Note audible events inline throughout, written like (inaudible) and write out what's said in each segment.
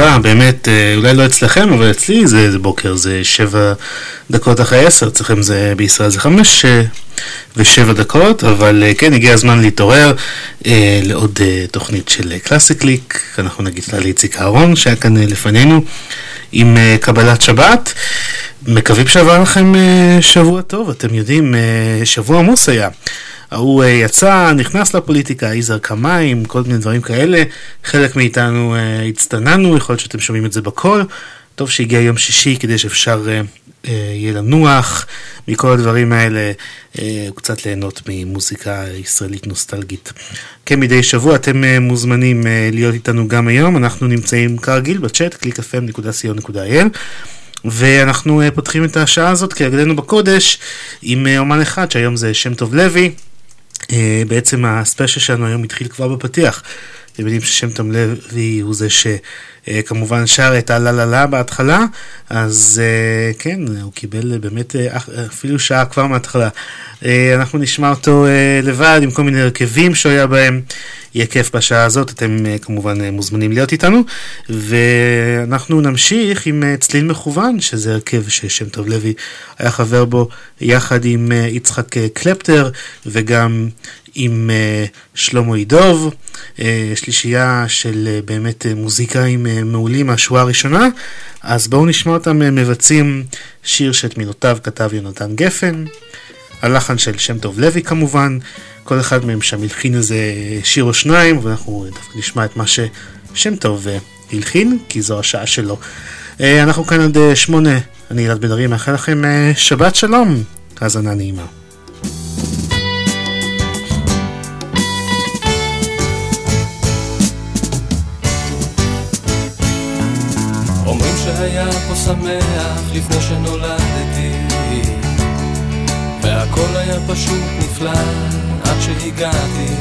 בא, באמת, אה, אולי לא אצלכם, אבל אצלי זה, זה בוקר, זה שבע דקות אחרי עשר, אצלכם זה בישראל זה חמש אה, ושבע דקות, אבל אה, כן, הגיע הזמן להתעורר אה, לעוד אה, תוכנית של קלאסי קליק, אנחנו נגיד לה לאיציק אהרון, שהיה כאן אה, לפנינו, עם אה, קבלת שבת. מקווים שעבר לכם שבוע טוב, אתם יודעים, שבוע עמוס היה. ההוא יצא, נכנס לפוליטיקה, יזהר כמיים, כל מיני דברים כאלה. חלק מאיתנו הצטננו, יכול להיות שאתם שומעים את זה בקול. טוב שהגיע יום שישי כדי שאפשר אה, יהיה לנוח מכל הדברים האלה, אה, קצת ליהנות ממוזיקה ישראלית נוסטלגית. כן, מדי שבוע אתם אה, מוזמנים להיות איתנו גם היום, אנחנו נמצאים כרגיל בצ'אט, www.clickfm.co.il ואנחנו פותחים את השעה הזאת כהגדנו בקודש עם אומן אחד שהיום זה שם טוב לוי. בעצם הספיישל שלנו היום התחיל כבר בפתיח. אתם יודעים ששם טוב לוי הוא זה שכמובן שר את הלה לה לה בהתחלה, אז אה, כן, הוא קיבל באמת אה, אפילו שעה כבר מההתחלה. אה, אנחנו נשמע אותו לבד עם כל מיני הרכבים שהוא היה בהם. יהיה כיף בשעה הזאת, אתם כמובן מוזמנים להיות איתנו. ואנחנו נמשיך עם צליל מכוון, שזה הרכב ששם טוב לוי היה חבר בו יחד עם יצחק קלפטר וגם עם uh, שלמה ידוב, uh, שלישייה של uh, באמת מוזיקאים מעולים מהשורה הראשונה, אז בואו נשמע אותם מבצעים שיר שאת מילותיו כתב יונתן גפן, הלחן של שם טוב לוי כמובן, כל אחד מהם שם הלחין איזה שיר או שניים, ואנחנו דווקא נשמע את מה ששם טוב הלחין, כי זו השעה שלו. אנחנו כאן עד שמונה, אני ילד בן ארי, מאחל לכם שבת שלום, האזנה נעימה. שמח לפני שנולדתי. והכל היה פשוט נפלא עד שהגעתי.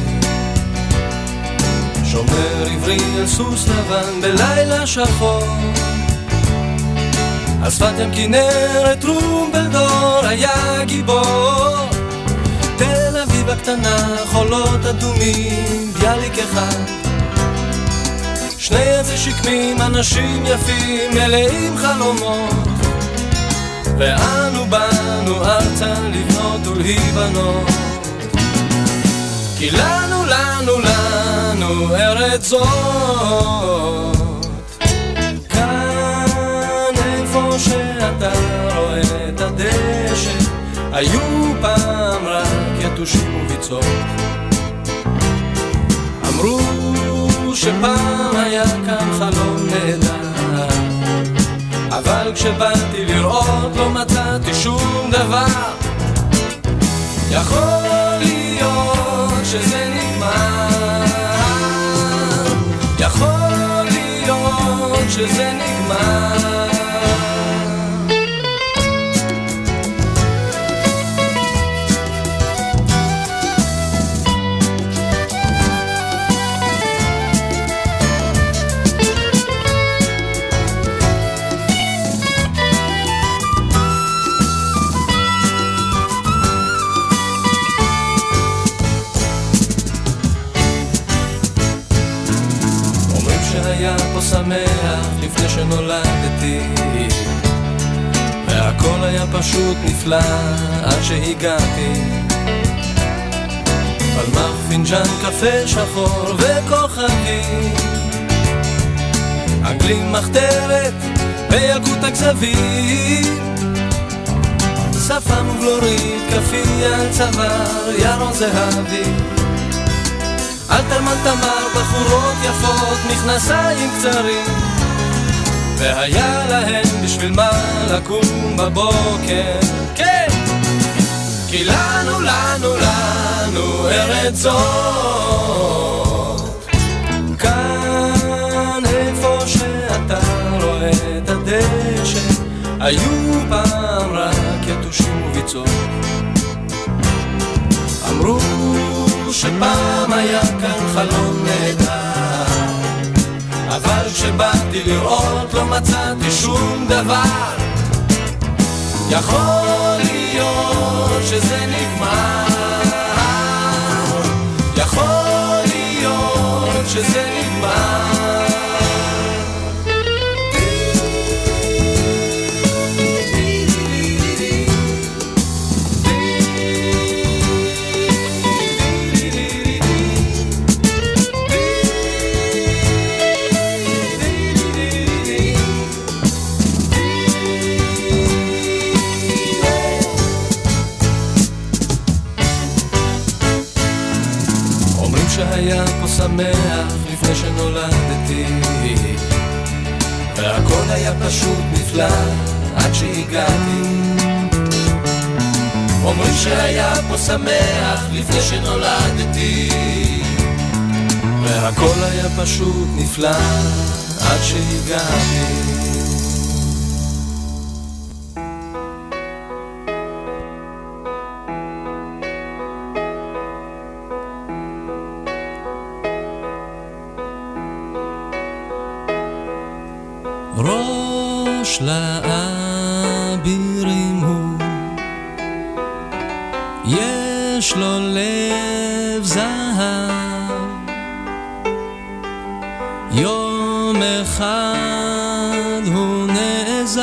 שומר עברי על סוס לבן בלילה שחור. על שפת ים כנרת טרומבלדור היה גיבור. תל אביב הקטנה חולות אדומים ביאליק אחד שני איזה שקמים, אנשים יפים, מלאים חלומות. ואנו באנו ארצה לבנות ולהיבנות. כי לנו, לנו, לנו ארץ זאת. כאן איפה שאתה רואה את הדשא, היו פעם רק יתושים וביצות. שפעם היה כאן חלום נהדר. אבל כשבאתי לראות לא מצאתי שום דבר. יכול להיות שזה נגמר. יכול להיות שזה נגמר שמח לפני שנולדתי. והכל היה פשוט נפלא עד שהגעתי. פלמח פינג'אן קפה שחור וכוכבים אנגלים מחתרת וילקוט הכזבים. שפה מוגלורית, כפי על צוואר, ירון זהבי אלתרמן תמר, בחורות יפות, מכנסיים קצרים. והיה להם בשביל מה לקום בבוקר. כן! כי לנו, לנו, לנו ארץ זאת כאן איפה שאתה רואה את הדשא היו פעם רק יתושים וביצות שפעם היה כאן חלום נהדר אבל כשבאתי לראות לא מצאתי שום דבר. יכול להיות שזה נגמר יכול להיות שזה נגמר פשוט נפלא עד שהגעתי. אומרים שהיה פה שמח לפני שנולדתי והכל היה פשוט נפלא עד שהגעתי לאבירים הוא, יש לו לב זהב. יום אחד הוא נעזב,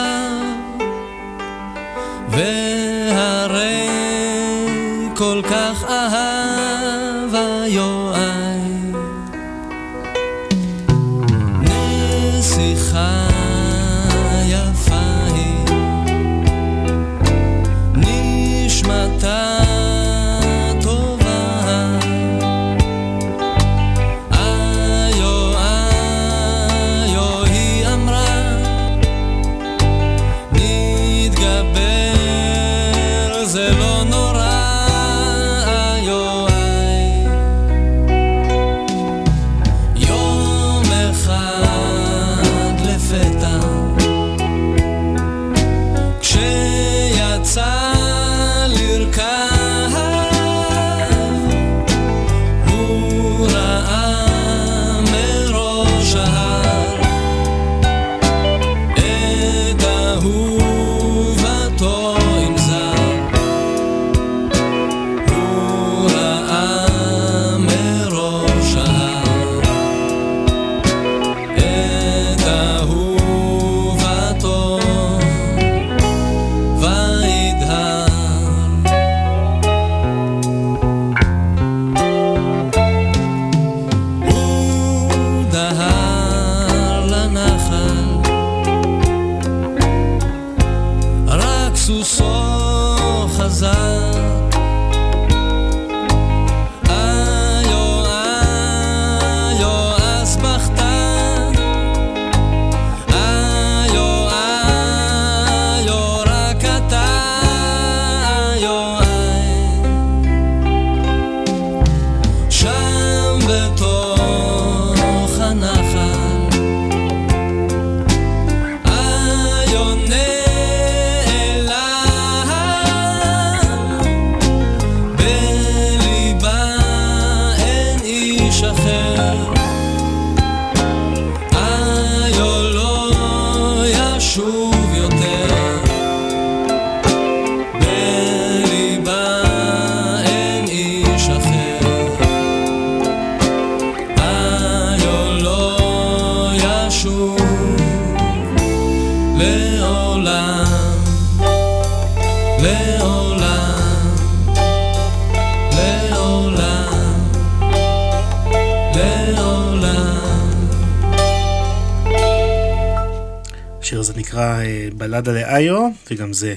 וגם זה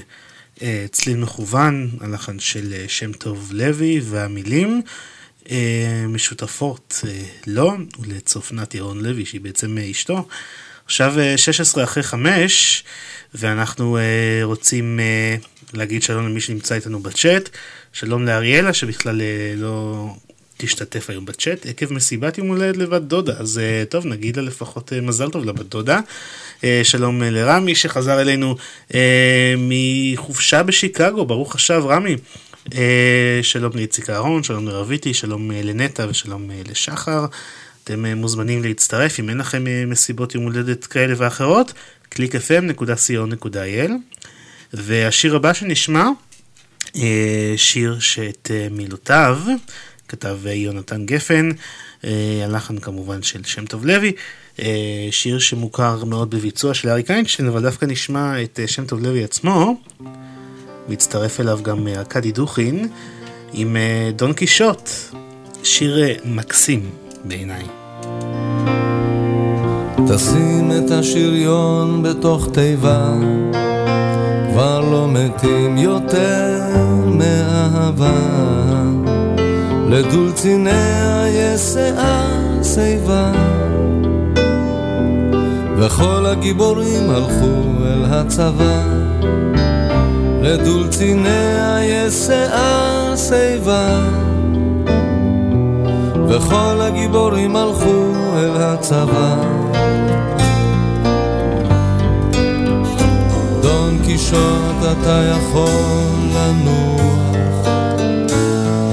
אה, צליל מכוון, הלחן של אה, שם טוב לוי, והמילים אה, משותפות לו ולצופנת ירון לוי, שהיא בעצם אשתו. עכשיו 16 אה, אחרי 5, ואנחנו רוצים להגיד שלום למי שנמצא איתנו בצ'אט. שלום לאריאלה, שבכלל לא תשתתף היום בצ'אט עקב מסיבת יום הולדת לבת דודה, אז uh, טוב, נגיד לה לפחות uh, מזל טוב לבת דודה. Uh, שלום לרמי שחזר אלינו מחופשה בשיקגו, ברוך השב רמי. שלום לאיציק אהרון, שלום לרביטי, שלום לנטע ושלום לשחר. אתם מוזמנים להצטרף אם אין לכם מסיבות יום הולדת כאלה ואחרות, www.clickfm.co.il והשיר הבא שנשמע, שיר שאת מילותיו כתב אה, יונתן גפן, אה, הלחן כמובן של שם טוב לוי, אה, שיר שמוכר מאוד בביצוע של אריק איינשטיין, אבל דווקא נשמע את שם טוב לוי עצמו, מצטרף אליו גם ארכדי דוכין עם דון קישוט, שיר מקסים בעיניי. תשים את השריון בתוך תיבה, כבר לא מתים יותר מאהבה. לדולציניה ישיער שיבה. וכל הגיבורים הלכו אל הצבא. לדולציניה ישיער שיבה. וכל הגיבורים הלכו אל הצבא. דון קישוט אתה יכול לנוח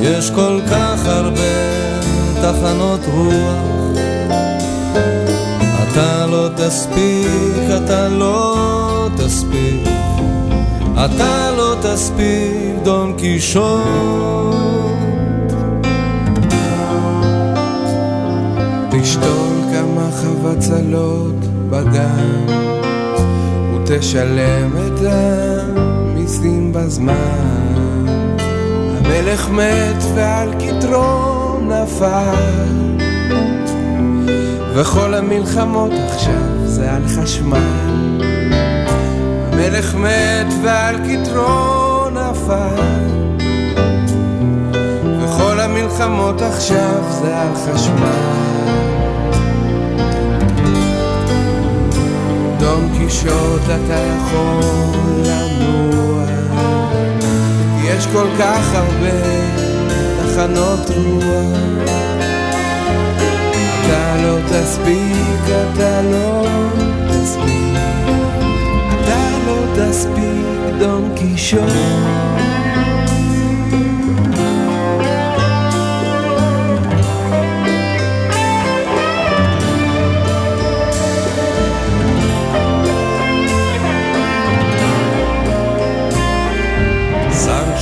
יש כל כך הרבה תחנות רוח. אתה לא תספיק, אתה לא תספיק. אתה לא תספיק, דון קישוט. תשתול כמה חבצלות בגן ותשלם את המיסים בזמן המלך מת ועל כתרו נפל. וכל המלחמות עכשיו זה על חשמל. המלך מת ועל כתרו נפל. וכל המלחמות עכשיו זה על חשמל. דום קישוט אתה יכול לנוע יש כל כך הרבה תחנות רוח. אתה לא תספיק, אתה לא תספיק. אתה לא תספיק דום קישוט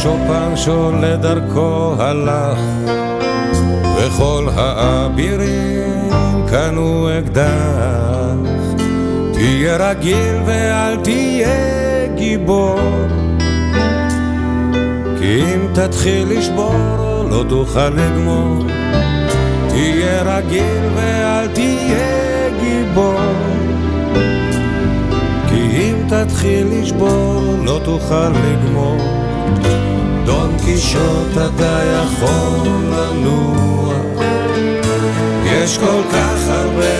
פנצ'ו פנצ'ו לדרכו הלך, וכל האבירים קנו אקדח. תהיה רגיל ואל תהיה גיבור, כי אם תתחיל לשבור לא תוכל לגמור. תהיה רגיל ואל תהיה גיבור, כי אם תתחיל לשבור לא תוכל לגמור. קישוט אתה יכול לנוע. יש כל כך הרבה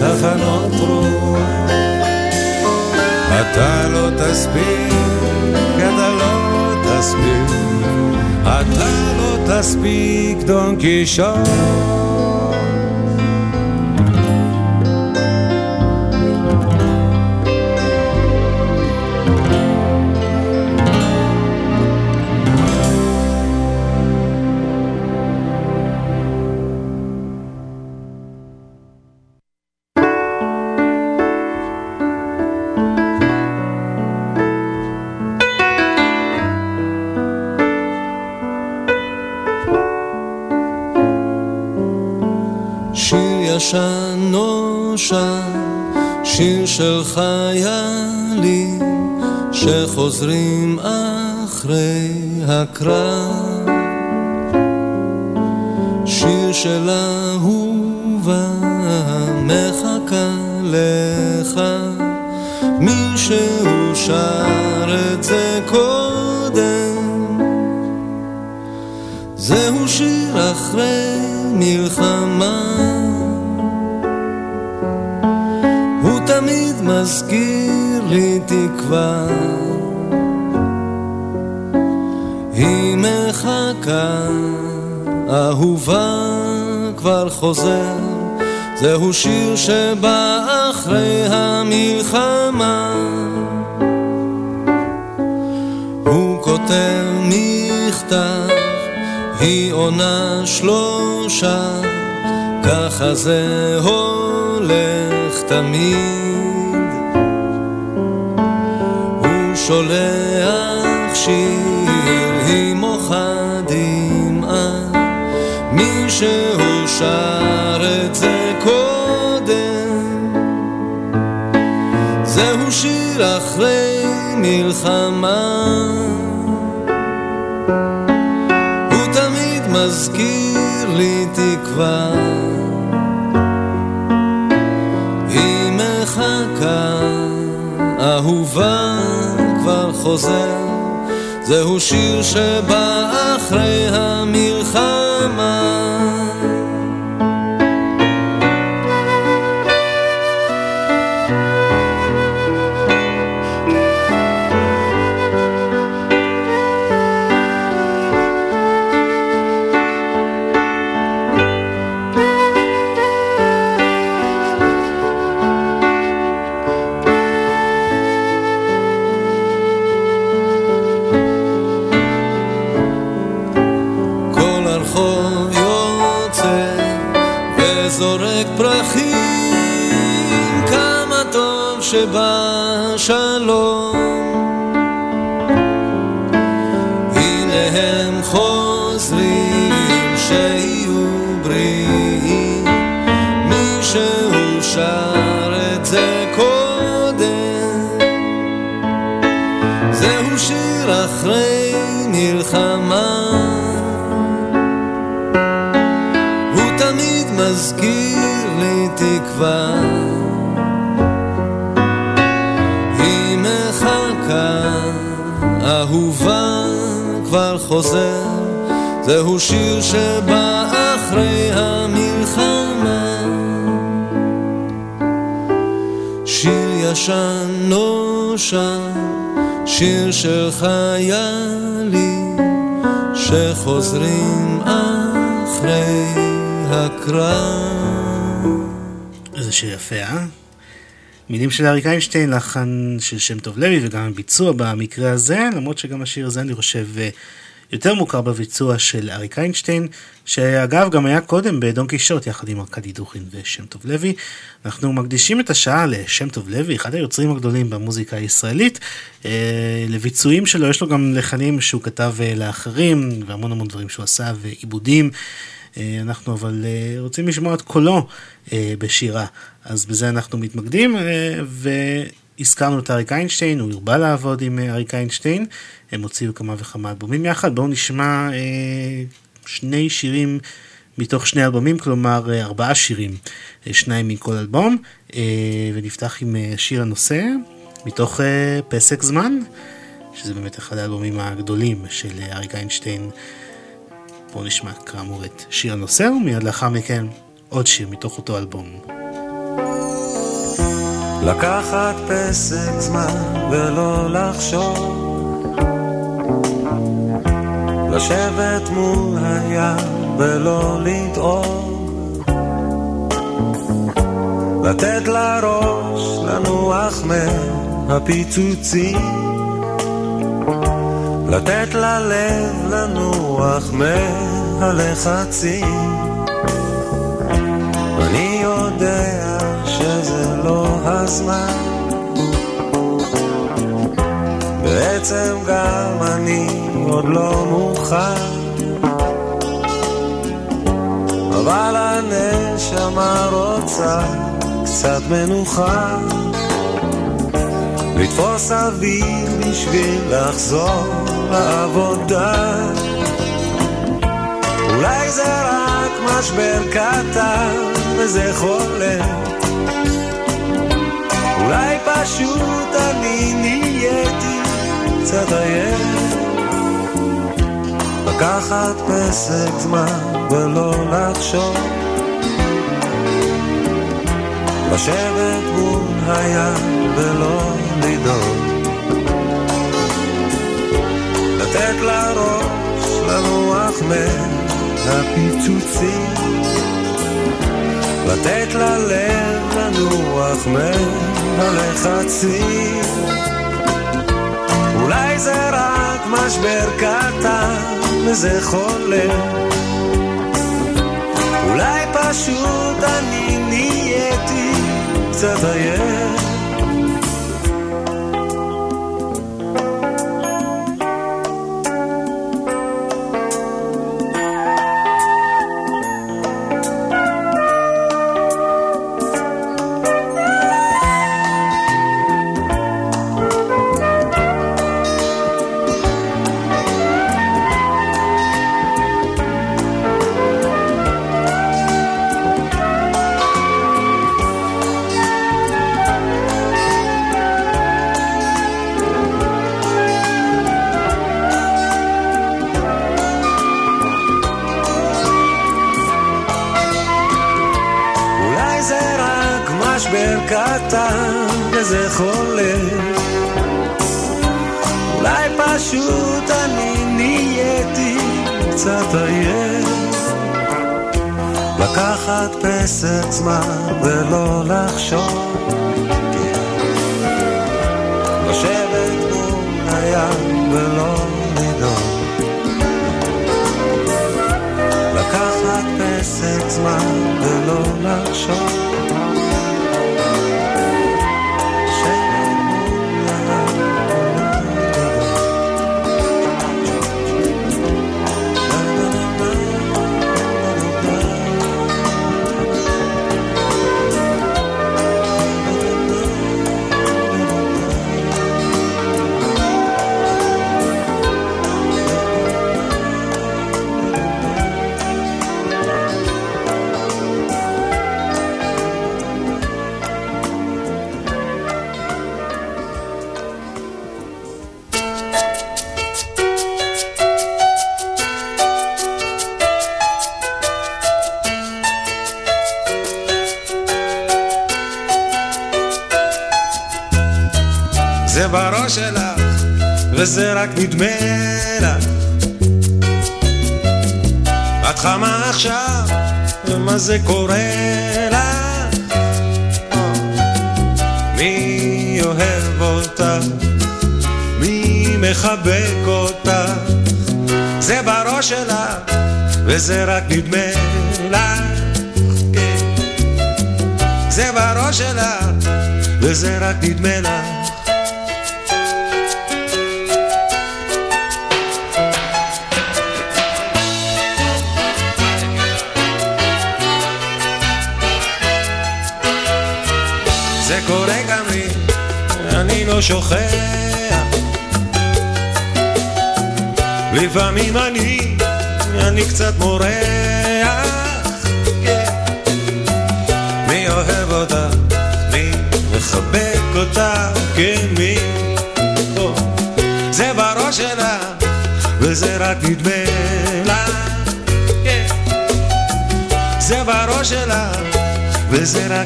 תחנות רוח. אתה לא תספיק, אתה לא תספיק. אתה לא תספיק דון קישוט ככה זהו שיר של אריק איינשטיין, לחן של שם טוב לוי וגם הביצוע במקרה הזה, למרות שגם השיר הזה אני חושב אה, יותר מוכר בביצוע של אריק איינשטיין, שאגב גם היה קודם בדון קישוט יחד עם ארכדי דוכין ושם טוב לוי. אנחנו מקדישים את השעה לשם טוב לוי, אחד היוצרים הגדולים במוזיקה הישראלית. אה, לביצועים שלו יש לו גם לחנים שהוא כתב אה, לאחרים, והמון המון דברים שהוא עשה, ועיבודים. אה, אנחנו אבל אה, רוצים לשמוע את קולו אה, בשירה, אז בזה אנחנו מתמקדים, והזכרנו את אריק איינשטיין, הוא הרבה לעבוד עם אריק איינשטיין, הם הוציאו כמה וכמה אלבומים יחד, בואו נשמע שני שירים מתוך שני אלבומים, כלומר ארבעה שירים, שניים מכל אלבום, ונפתח עם שיר הנושא, מתוך פסק זמן, שזה באמת אחד האלבומים הגדולים של אריק איינשטיין. בואו נשמע כאמור את שיר הנושא, ומיד לאחר מכן עוד שיר מתוך אותו אלבום. לקחת פסק זמן ולא לחשוב. לשבת מול הים ולא לדאוג. לתת לראש לנוח מהפיצוצים לתת ללב לנוח מהלחצים. אני יודע שזה לא הזמן. בעצם גם אני עוד לא מוכן. אבל הנשמה רוצה קצת מנוחה. לתפוס אוויר בשביל לחזור לעבודה. אולי זה רק משבר קטן וזה חולף אולי פשוט אני נהייתי קצת עייף. לקחת פסק זמן ולא לחשוב. לשבת מול הים ולא לדאוג לתת לראש לנוח מהפיצוצים. לתת ללב לנוח מהלחצים. אולי זה רק משבר קטן וזה חולה אולי פשוט אני נהייתי קצת עייף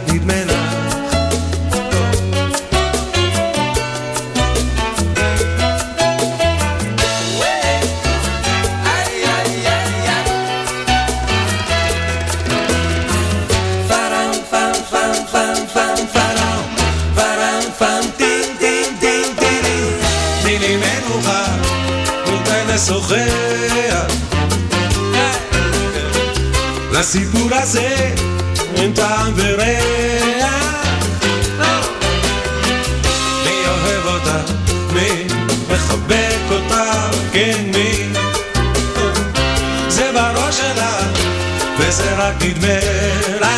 נדמה לה לסיפור הזה אין טעם וריח מי אוהב אותה? מי מחבק אותה? כן, מי? זה בראש שלה וזה רק נדמה לה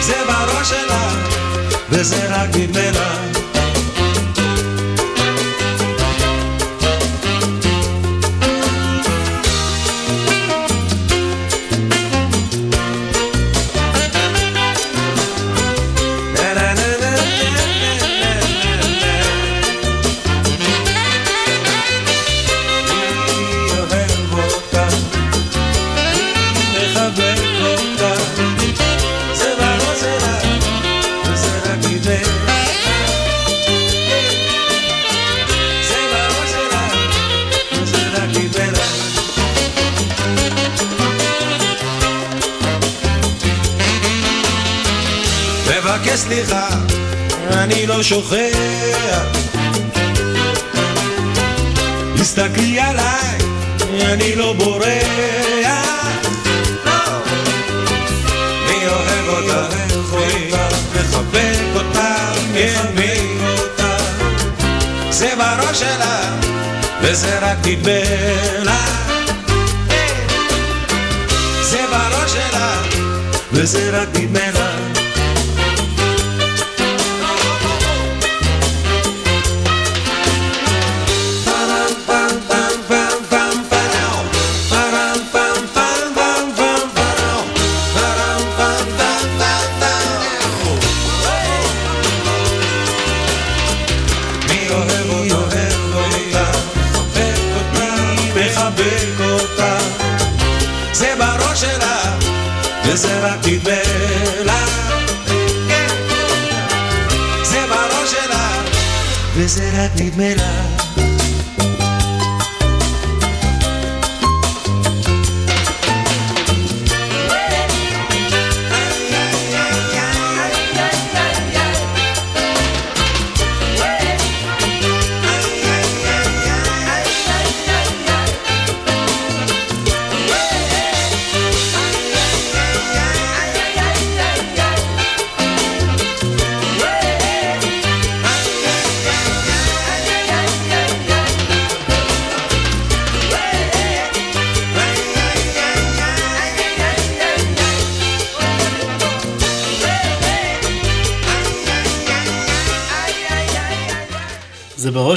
זה בראש שלה וזה רק נדמה לה לא שוכח. תסתכלי עליי, אני לא בורח. מי אוהב אותה, מי מחבק אותה, כן מי זה בראש שלה, וזה רק נדמה. זה בראש שלה, וזה רק נדמה לה.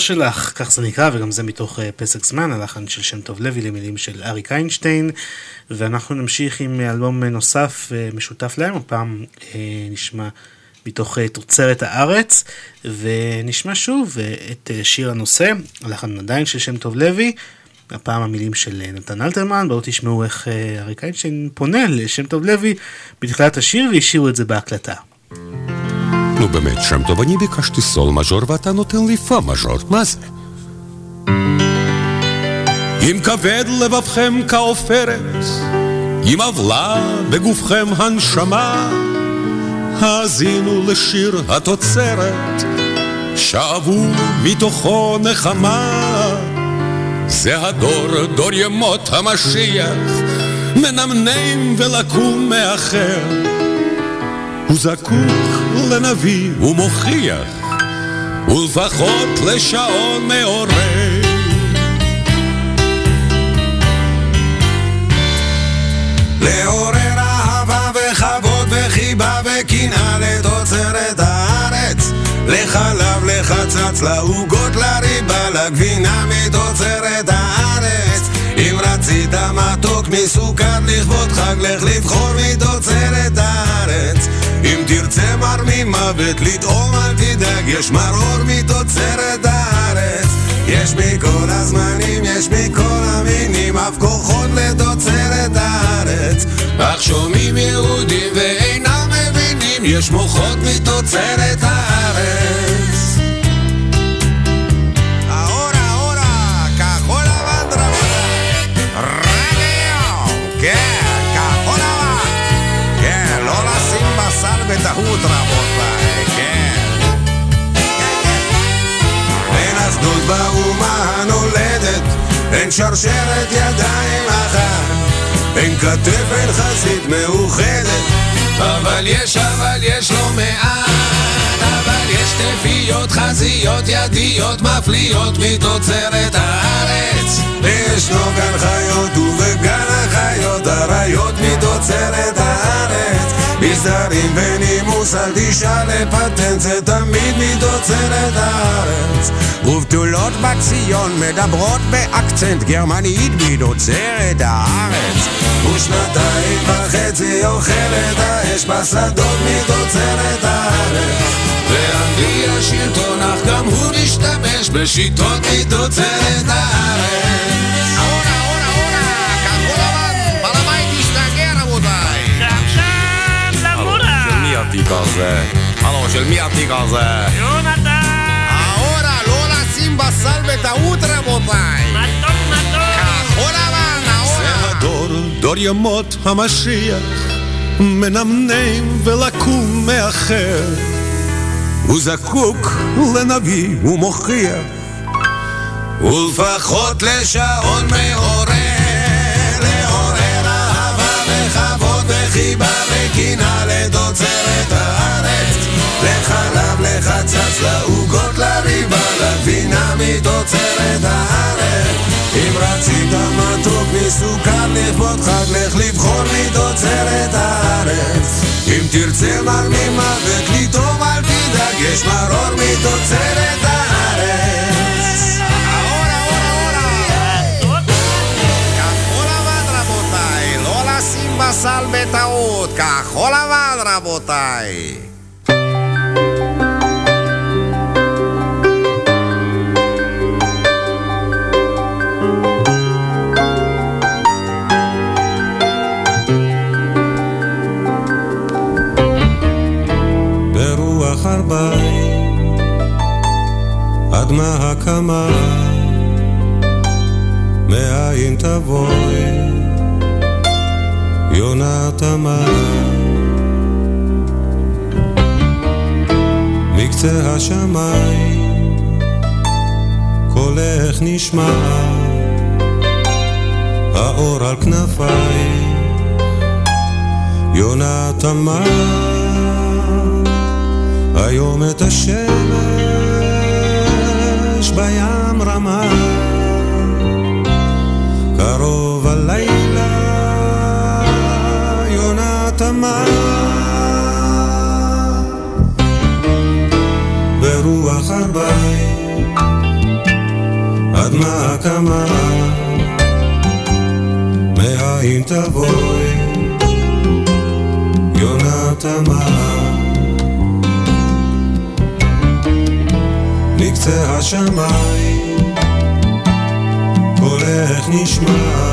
שלך, כך זה נקרא, וגם זה מתוך uh, פסק זמן, הלחן של שם טוב לוי למילים של אריק איינשטיין, ואנחנו נמשיך עם אלבום נוסף uh, משותף להם, הפעם uh, נשמע מתוך תוצרת הארץ, ונשמע שוב את שיר הנושא, הלחן עדיין של שם טוב לוי. הפעם המילים של נתן אלתרמן, בואו תשמעו איך אריק איינשטיין פונה לשם טוב לוי בתחילת השיר והשאירו את זה בהקלטה. נו באמת, שם טוב, אני ביקשתי סול מז'ור ואתה נותן לי פה מז'ור, מה זה? אם כבד לבבכם כעופרת, אם עוולה בגופכם הנשמה, האזינו לשיר התוצרת, שאבו מתוכו נחמה. זה הדור, דור ימות המשיח, מנמנם ולקום מאחר. הוא זקוק לנביא. ומוכיח, ולפחות לשעון מעורר. לעורר אהבה וכבוד וחיבה וקנאה לתוצרת הארץ. לחלב, לחצץ, לעוגות, לריבה, לגבינה מתוצרת הארץ. אם רצית מתוק מסוכר לכבוד חג, לך לבחור מתוצרת הארץ אם תרצה מר ממוות לטעום אל תדאג, יש מרור מתוצרת הארץ. יש מכל הזמנים, יש מכל המינים, אף כוחות לתוצרת הארץ. אך שומעים יהודים ואינם מבינים, יש מוחות מתוצרת הארץ בטעות רבותיי, כן. אין אחדות באומה הנולדת, אין שרשרת ידיים אחת, אין כתף, אין חזית מאוחדת. אבל יש, אבל יש לא מעט, אבל יש תפיות, חזיות, ידיות, מפליאות מתוצרת הארץ. וישנו גן חיות ובגן החיות, אריות מתוצרת הארץ. מסדרים ונימוס, אל תשאל לפטנט, זה תמיד מתוצרת הארץ. ובתולות בציון מדברות באקצנט גרמנית מתוצרת הארץ. ושנתיים וחצי אוכלת האש בשדות מתוצרת הארץ. ואנגליה שלטון, אך גם הוא משתמש בשיטות מתוצרת הארץ. התיק הזה? הלו, של מי התיק הזה? יונתן! ההורה, לא לשים בסל בטעות רבותיי! מתוק מתוק! כחול לבן, ההורה! זה הדור, דור ימות המשיח, מנמנם ולקום מאחר. הוא זקוק לנביא ומוכיח, ולפחות לשעון מעורר, וחיבה וקנאה לתוצרת הארץ. לחלב, לחצץ, לעוגות, לריבה, לגבינה מתוצרת הארץ. אם רצית מתוק מסוכר לכבוד חג, לך לבחור מתוצרת הארץ. אם תרצה מר ממוות לטעום אל תדאג, יש מרור מתוצרת הארץ. בסל בטעות, כחול לבן רבותיי! ברוח ארבעים עד מהקמה מאין תבואי יונה תמר מקצה השמיים קולך נשמע. האור על כנפיים. יונה תמר היום את השמש בים רמה. קרוב הלילה תמר ברוח ארבעים עד מה כמה מאין תבואי יונה תמר מקצה השמיים קולך נשמע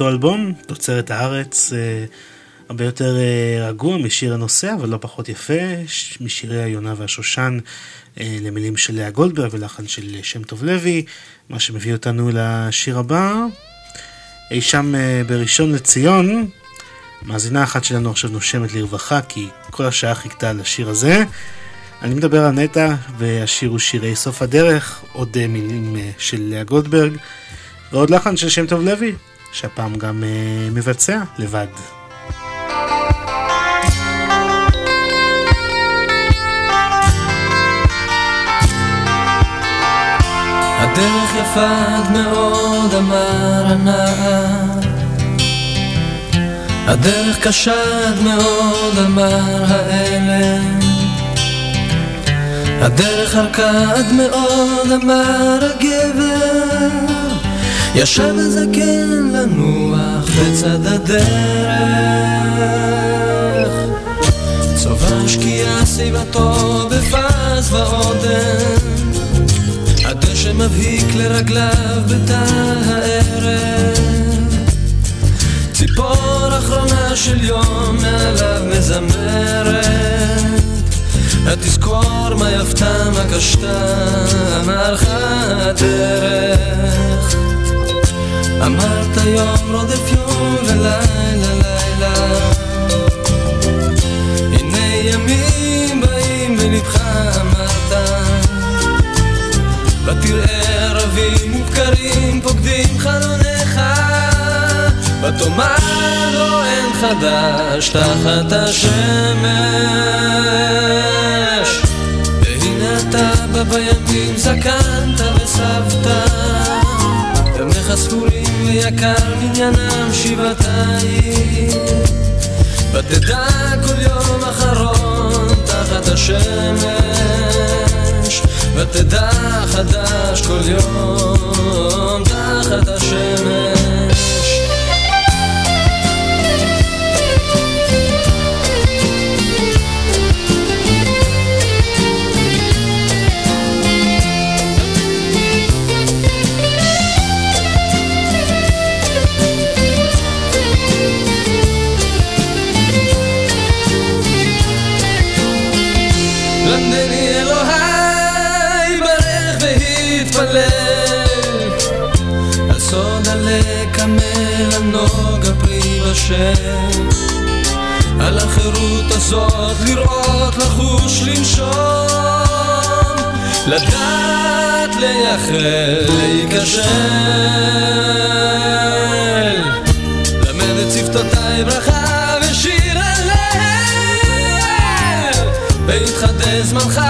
אותו אלבום, תוצרת הארץ, אה, הרבה יותר אה, רגוע משיר הנושא, אבל לא פחות יפה, ש- משירי היונה והשושן, אה, למילים של לאה גולדברג ולחן של שם טוב לוי, מה שמביא אותנו לשיר הבא, אי שם אה, בראשון לציון, מאזינה אחת שלנו עכשיו נושמת לרווחה, כי כל השעה חיכתה לשיר הזה. אני מדבר על נטע, והשיר הוא שירי סוף הדרך, עוד אה, מילים אה, של לאה גולדברג. ועוד לחן של שם טוב לוי, שהפעם גם uh, מבצע לבד. הדרך יפה עד מאוד, אמר הנער. הדרך קשה עד מאוד, אמר האלם. הדרך ארכה עד מאוד, אמר הגבר. ישב הזקן לנוח בצד הדרך. צובר שקיעה סביבתו בפז ועודן. הדשא מבהיק לרגליו בתא הערב. ציפור אחרונה של יום מעליו מזמרת. התזכור מה יפתה מה קשתה, אמר לך הדרך. אמרת יום רודף יום ולילה לילה. הנה ימים באים בלבך אמרת. ותראה ערבים מופקרים פוקדים חלוניך ותאמר לו אין חדש תחת השמש והנה אתה בא בימים זקנת וסבתא ימיך סגורים ויקר מניינם שבעתיים. ותדע כל יום אחרון תחת השמש. ותדע חדש כל יום תחת השמש השם על החירות הזאת לראות, לחוש, לנשום לדעת, לייחל, להיכשל. למד את שפתותיי ברכה ושיר הלל ויתחדש זמנך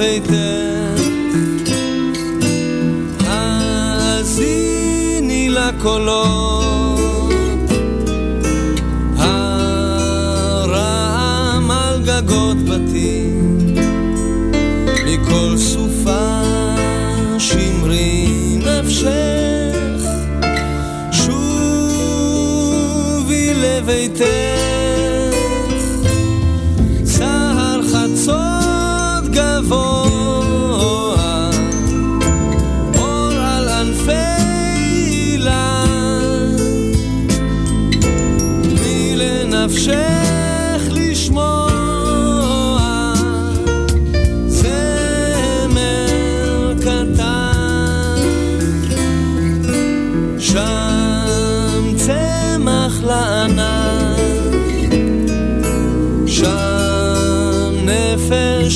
לביתך האזיני לקולות גגות בתים, מכל סופה שמרי נפשך, שובי לביתך,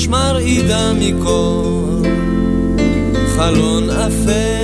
מרעידה מכל חלון אפל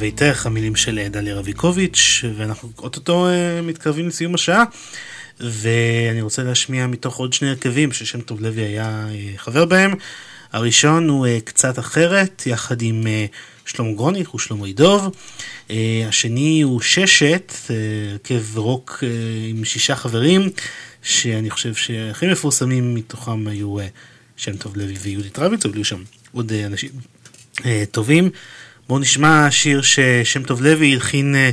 שובי לביתך, המילים של דליה רביקוביץ', ואנחנו אוטוטו uh, מתקרבים לסיום השעה, ואני רוצה להשמיע מתוך עוד שני הרכבים ששם טוב לוי היה uh, חבר בהם. הראשון הוא קצת אחרת, יחד עם שלמה גרוניך ושלמה ידוב. השני הוא ששת, הרכב רוק עם שישה חברים, שאני חושב שהכי מפורסמים מתוכם היו שם טוב לוי ויהודית רביץ, אבל היו שם עוד אנשים טובים. בואו נשמע שיר ששם טוב לוי הלחין אה,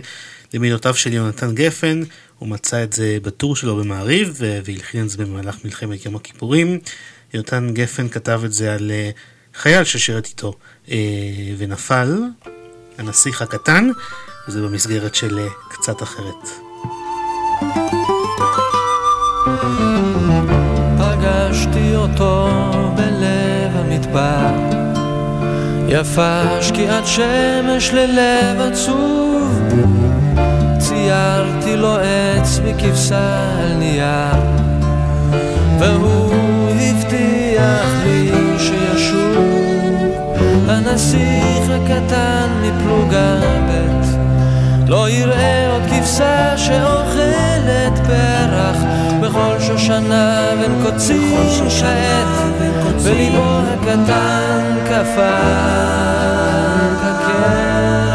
למילותיו של יונתן גפן, הוא מצא את זה בטור שלו במעריב והלחין את זה במהלך מלחמת יום הכיפורים. יונתן גפן כתב את זה על אה, חייל ששירת איתו אה, ונפל, הנסיך הקטן, וזה במסגרת של קצת אחרת. פגשתי אותו בלב המדבר יפה שקיעת שמש ללב עצוב. ציירתי לו עץ וכבשה על נייר. והוא הבטיח לי שישוב. הנסיך הקטן מפלוגה ב' לא יראה עוד כבשה שאוכלת פרח בכל שושנה בין קוצים כעת וליבו הקטן קפא כקרח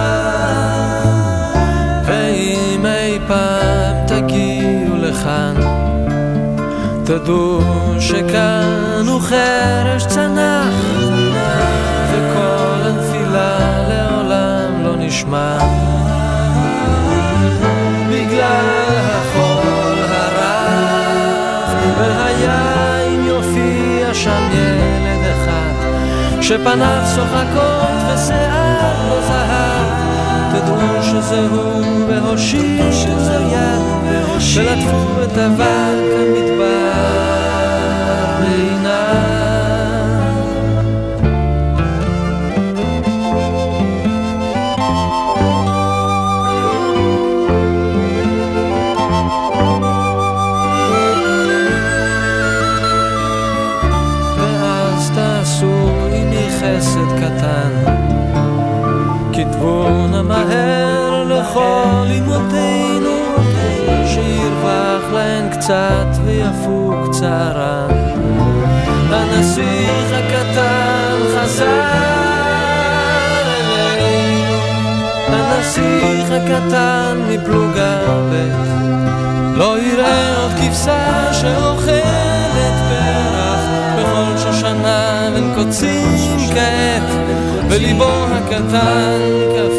ואם אי פעם תגיעו לכאן תדעו שכאן הוא חרש צנח וכל הנפילה לעולם לא נשמע שפניו שוחקות ושיער לא זהב. תדעו שזה הוא והושיטו יד ולטפו את אבק המדבר קצת ויפוג צערן. הנסיך הקטן חזר אלינו, הנסיך הקטן מפלוגה ב', לא יראה עוד כבשה שאוכלת פרח. בכל שושנה בין קוצים כעת וליבו הקטן קפא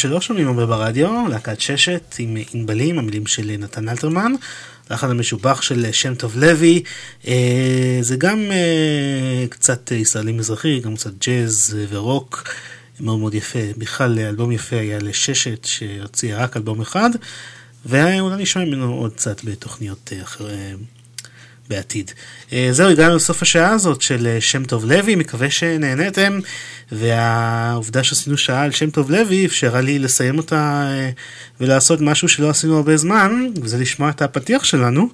שלא שומעים הרבה ברדיו, להקת ששת עם ענבלים, המילים של נתן אלתרמן, לחן המשובח של שם טוב לוי. אה, זה גם אה, קצת ישראלי מזרחי, גם קצת ג'אז ורוק. מאוד מאוד יפה, בכלל אלבום יפה היה לששת שהוציאה רק אלבום אחד ואולי נשמע ממנו עוד קצת בתוכניות אחרות בעתיד. אה, זהו, הגענו לסוף השעה הזאת של אה, שם טוב לוי, מקווה שנהניתם, והעובדה שעשינו שעה על שם טוב לוי אפשרה לי לסיים אותה אה, ולעשות משהו שלא עשינו הרבה זמן, וזה לשמוע את הפתיח שלנו,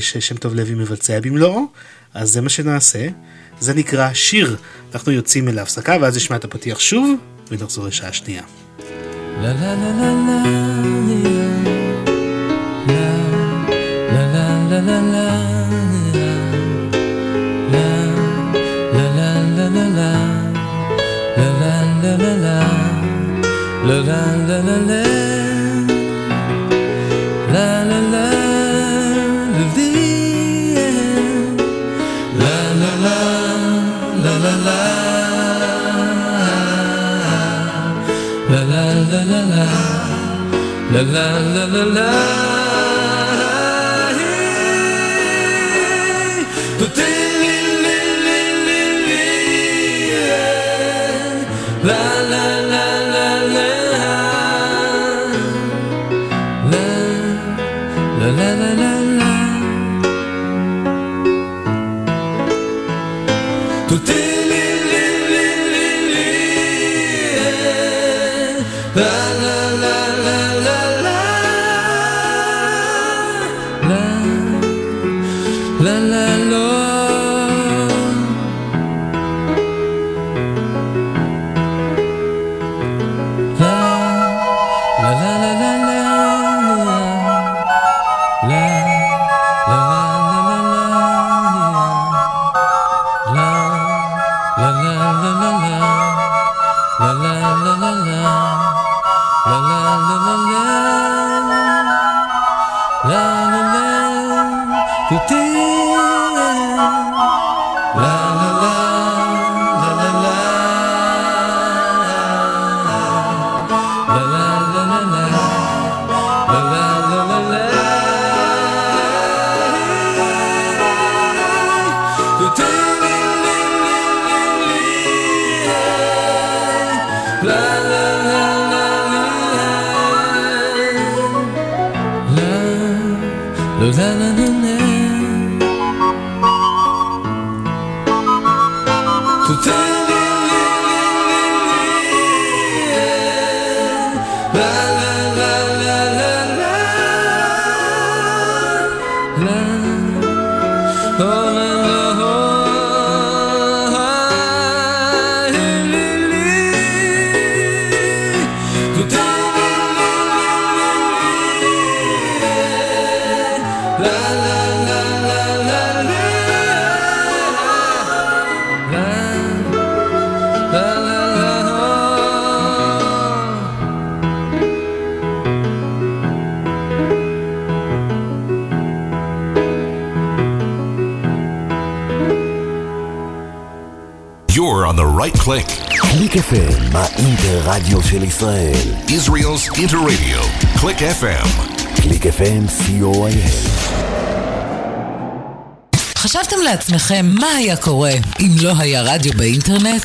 ששם טוב לוי מבצע במלואו, אז זה מה שנעשה. זה נקרא שיר. אנחנו יוצאים אל ההפסקה ואז נשמע את הפתיח שוב, ונחזור לשעה שנייה. לה לה לה לה לה לה לה לה לה la la la la la. La la la. La la. La la la. La la la la la. La la la la la FM, האינטר-רדיו של ישראל. Israel's Interradio, קליק FM. קליק FM, co.il. חשבתם לעצמכם מה היה קורה אם לא היה רדיו באינטרנט?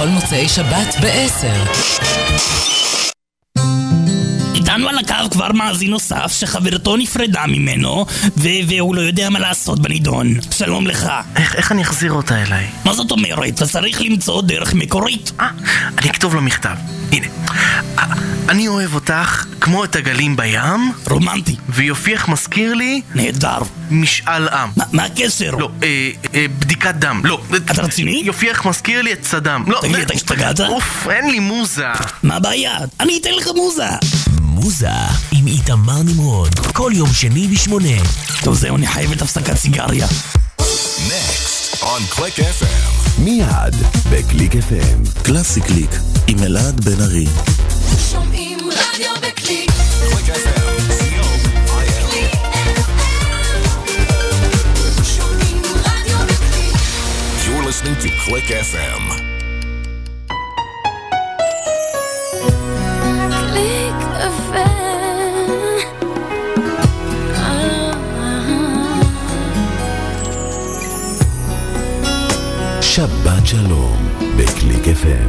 בכל מוצאי שבת ב-10. איתנו על הקו כבר מאזין נוסף שחברתו נפרדה ממנו ו- והוא לא יודע מה לעשות בנידון. שלום לך. איך, איך אני אחזיר אותה אליי? מה זאת אומרת? אתה צריך למצוא דרך מקורית. אה, אני אכתוב לו מכתב. הנה. אני אוהב אותך כמו את הגלים בים. רומנטי. ויופייך מזכיר לי... נהדר. משאל עם. מה, מה הקשר? לא, אה, אה, בדיקת דם. לא. אתה רציני? יופייך מזכיר לי את סדאם. לא. תגיד, אתה השתגעת? אוף, אין לי מוזה. מה הבעיה? אני אתן לך מוזה. מוזה עם איתמר נמרוד, כל יום שני בשמונה. טוב זהו, אני חייבת הפסקת סיגריה. Next on Click FM. מיד בקליק FM. קלאסי קליק עם אלעד בן ארי. שומעים רדיו בקליק. Click FM. listening to Click FM. קליק FM. שבת שלום בקליק FM.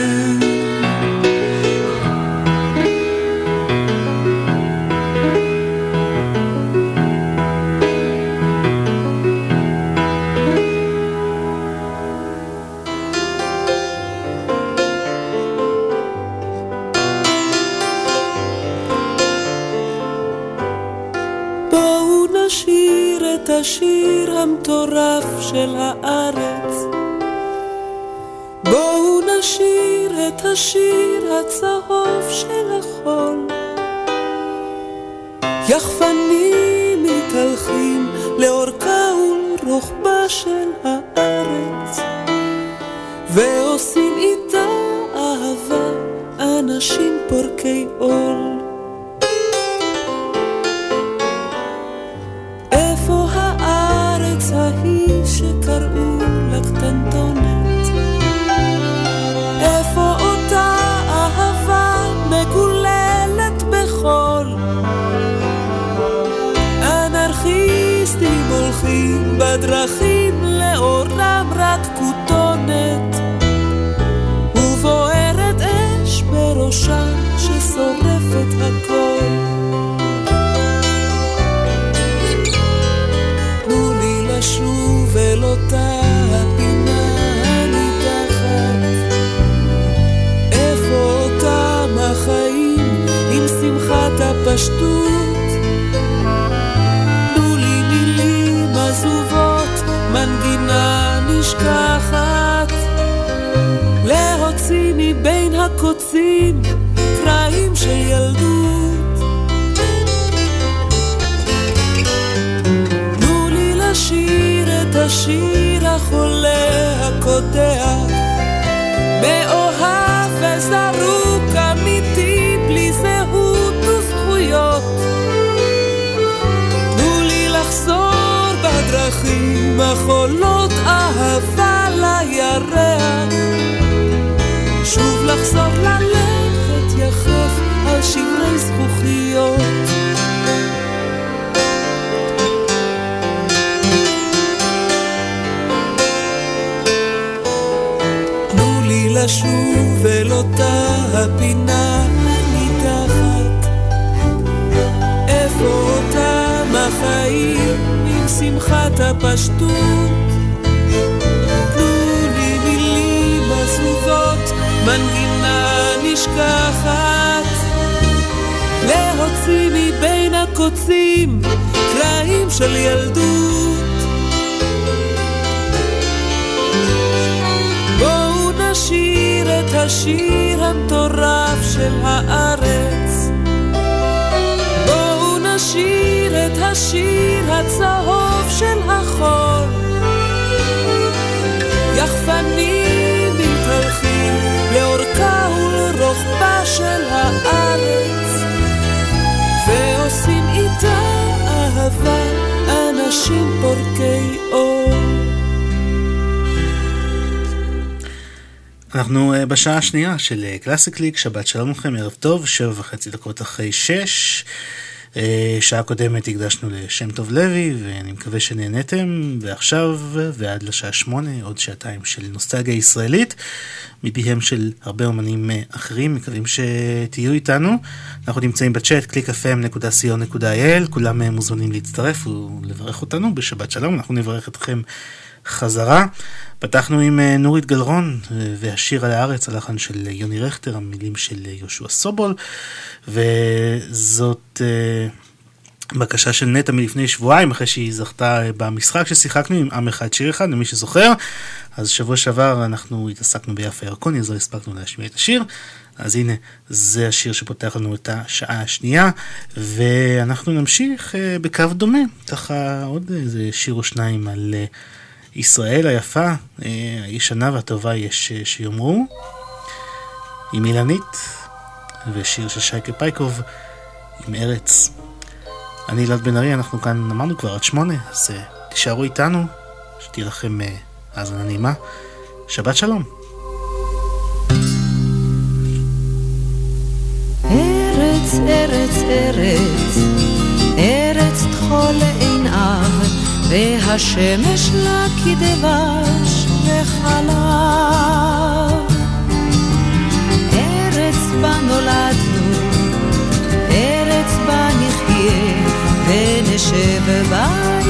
המטורף של הארץ. בואו נשיר את השיר הצהוב של החול. יחפנים של אה, קלאסי קליק, שבת שלום לכם, ערב טוב, שבע וחצי דקות אחרי שש. אה, שעה קודמת הקדשנו לשם טוב לוי, ואני מקווה שנהניתם, ועכשיו ועד לשעה שמונה, עוד שעתיים של נוסטגיה ישראלית, מפיהם של הרבה אומנים אה, אחרים, מקווים שתהיו איתנו. אנחנו נמצאים בצ'אט, www.clickfm.co.il, כולם אה, מוזמנים להצטרף ולברך אותנו בשבת שלום, אנחנו נברך אתכם חזרה. פתחנו עם אה, נורית גלרון אה, והשיר על הארץ, הלחן של אה, יוני רכטר, המילים של יהושע סובול, וזאת בקשה של נטע מלפני שבועיים, אחרי שהיא זכתה במשחק ששיחקנו עם עם אחד שיר אחד, למי שזוכר. אז שבוע שעבר אנחנו התעסקנו ביפה ירקוני, אז לא הספקנו להשמיע את השיר. אז הנה, זה השיר שפותח לנו את השעה השנייה, ואנחנו נמשיך בקו דומה, ככה עוד איזה שיר או שניים על... ישראל היפה, אה, הישנה והטובה יש אה, שיאמרו, עם אילנית, ושיר של שייקה פייקוב, עם ארץ. אני אלעד בן ארי, אנחנו כאן אמרנו כבר עד שמונה, אז uh, תישארו איתנו, שתהיה לכם האזנה נעימה. שבת שלום. ארץ, ארץ, ארץ והשמש לה כדבש וחלב. ארץ בה נולדנו, ארץ בה נחיה, ונשב בה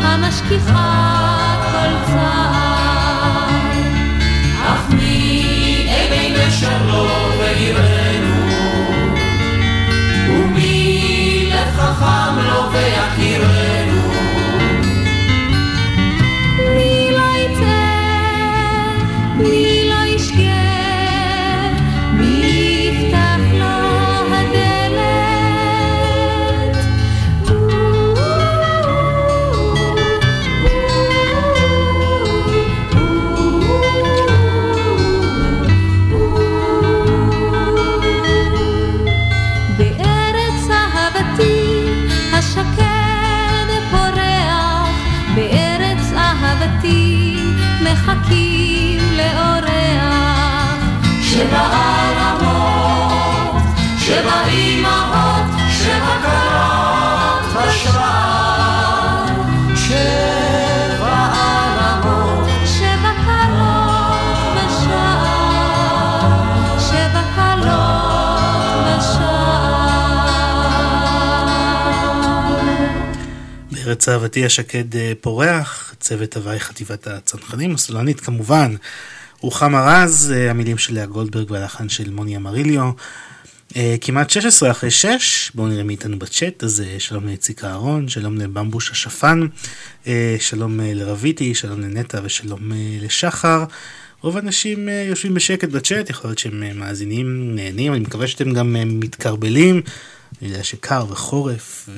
המשגיחה כל צער. אהבתי השקד אה, פורח, צוות הוואי חטיבת הצנחנים, הסולנית כמובן, רוחמה רז, אה, המילים של לאה גולדברג והלחן של מוני אמריליו. אה, כמעט 16 אחרי 6, בואו נראה מי איתנו בצ'אט, אז שלום לאיציק אהרון, שלום לבמבוש השפן, שלום לרביטי, שלום לנטע ושלום לשחר. רוב האנשים יושבים בשקט בצ'אט, יכול להיות שהם מאזינים, נהנים, אני מקווה שאתם גם מתקרבלים. אני יודע שקר וחורף,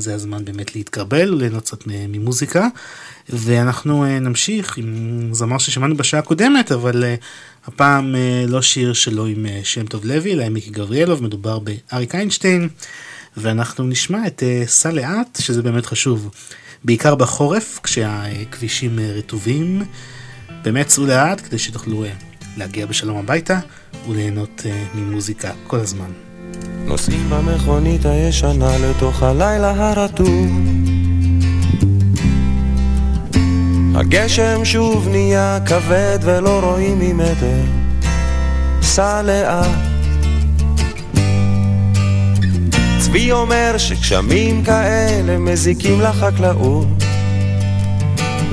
וזה הזמן באמת להתקרבל וליהנות קצת ממוזיקה. ואנחנו אה, נמשיך עם זמר ששמענו בשעה הקודמת, אבל אה, הפעם אה, לא שיר שלו עם שם טוב לוי, אלא עם מיקי גבריאלוב, מדובר באריק איינשטיין, ואנחנו נשמע את סע לאט, שזה באמת חשוב, בעיקר בחורף, כשהכבישים רטובים. באמת סעו לאט כדי שתוכלו להגיע בשלום הביתה וליהנות ממוזיקה כל הזמן. נוסעים במכונית הישנה לתוך הלילה הרטוב. הגשם שוב נהיה כבד ולא רואים ממטר. סע לאט. צבי אומר שגשמים כאלה מזיקים לחקלאות.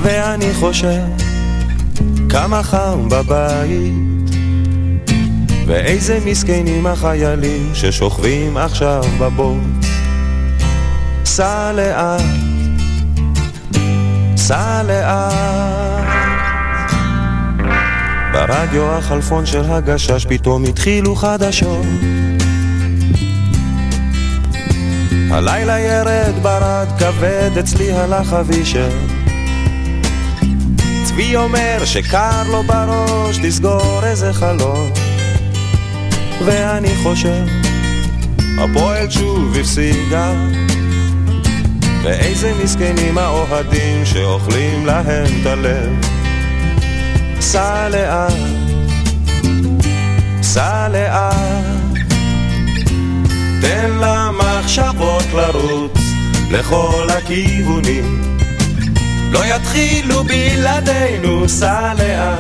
ואני חושב כמה חם בבית ואיזה מסכנים החיילים ששוכבים עכשיו בבוץ. סע לאט, סע לאט. ברדיו החלפון של הגשש פתאום התחילו חדשות. הלילה ירד ברד כבד אצלי הלך אבישר צבי אומר שקר לו בראש תסגור איזה חלון ואני חושב הפועל שוב הפסידה ואיזה מסכנים האוהדים שאוכלים להם את הלב. סע לאט, סע לאט, תן למחשבות לרוץ לכל הכיוונים. לא יתחילו בלעדינו, סע לאט,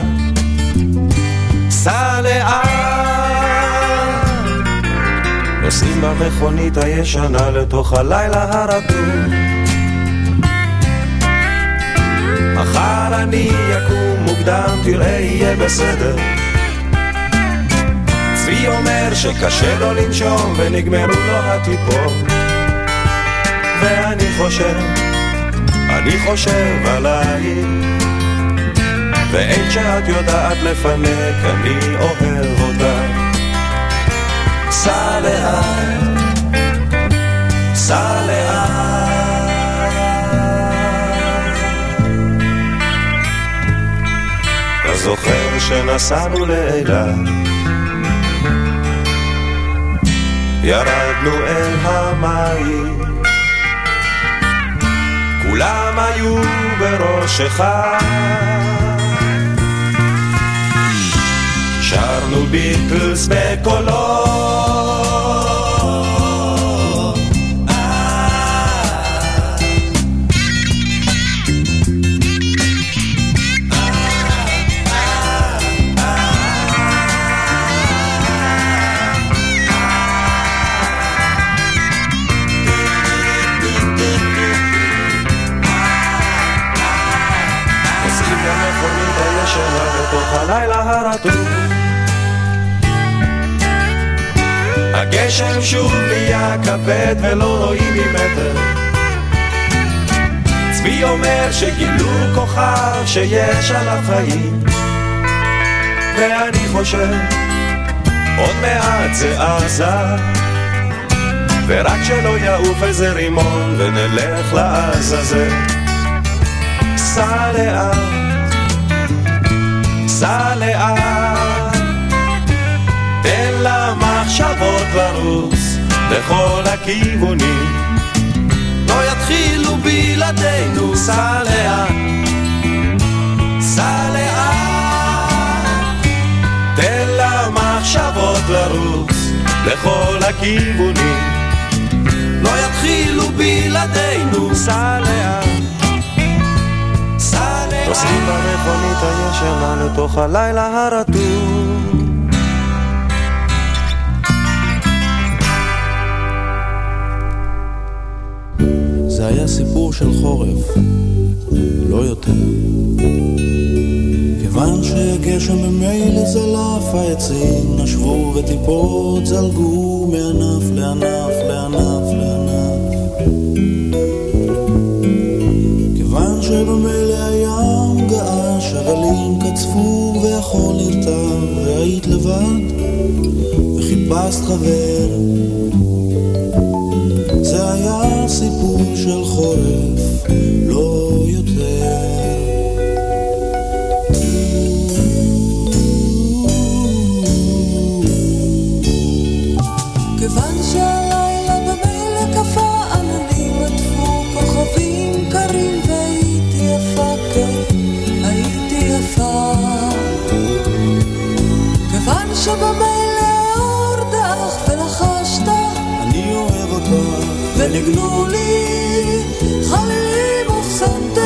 סע לאט. נוסעים במכונית הישנה לתוך הלילה הרדום. מחר אני יקום מוקדם, תראה יהיה בסדר. צבי אומר שקשה לו לנשום ונגמרו לו הטיפות. ואני חושב, אני חושב עלייך. ואין שאת יודעת לפנק, אני אוהב אותך. סע לאט, סע לאט. אתה זוכר שנסענו לאילת? ירדנו אל המים, כולם היו בראשך. שרנו ביטלס בקולות הלילה הרטוב. הגשם שוב נהיה כבד ולא רואים ממטר. צבי אומר שגילו כוכב שיש עליו חיים. ואני חושב עוד מעט זה עזה. ורק שלא יעוף איזה רימון ונלך לעזאזל. סע לאט, סע לאט. תן למחשבות לרוץ לכל הכיוונים. לא יתחילו בלעדינו סע לאט, סע לאט. תן למחשבות לרוץ לכל הכיוונים. לא יתחילו בלעדינו סע לאט, נוסעים במכונית הישנה לתוך הלילה הרטוב זה היה סיפור של חורף, לא יותר. כיוון שהגשם ממילא זלף, העצים נשבו וטיפות זלגו מענף לענף לענף לענף. כיוון שבמילא הרעלים קצפו והחול נרטב, והיית לבד, וחיפשת חבר. זה היה סיפור של חורף, לא וניגנו לי חלילים ופסנתר.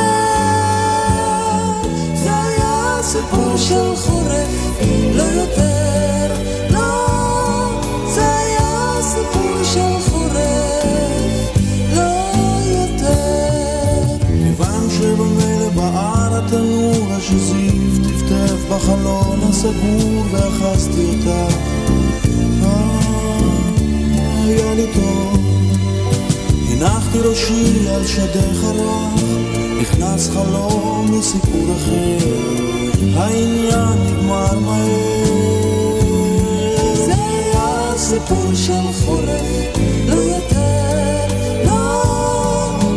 זה היה סיפור של חורף, לא יותר, לא, זה היה סיפור של חורף, לא יותר. כיוון שבמילא בער התנור השזיף טפטף בחלון הסגור ואחזתי אותה. אה, היה לי טוב. הנחתי ראשי על שדך הרך, נכנס חלום מסיפור אחר, העניין נגמר מהר. זה היה סיפור של חורף, לא יותר, לא,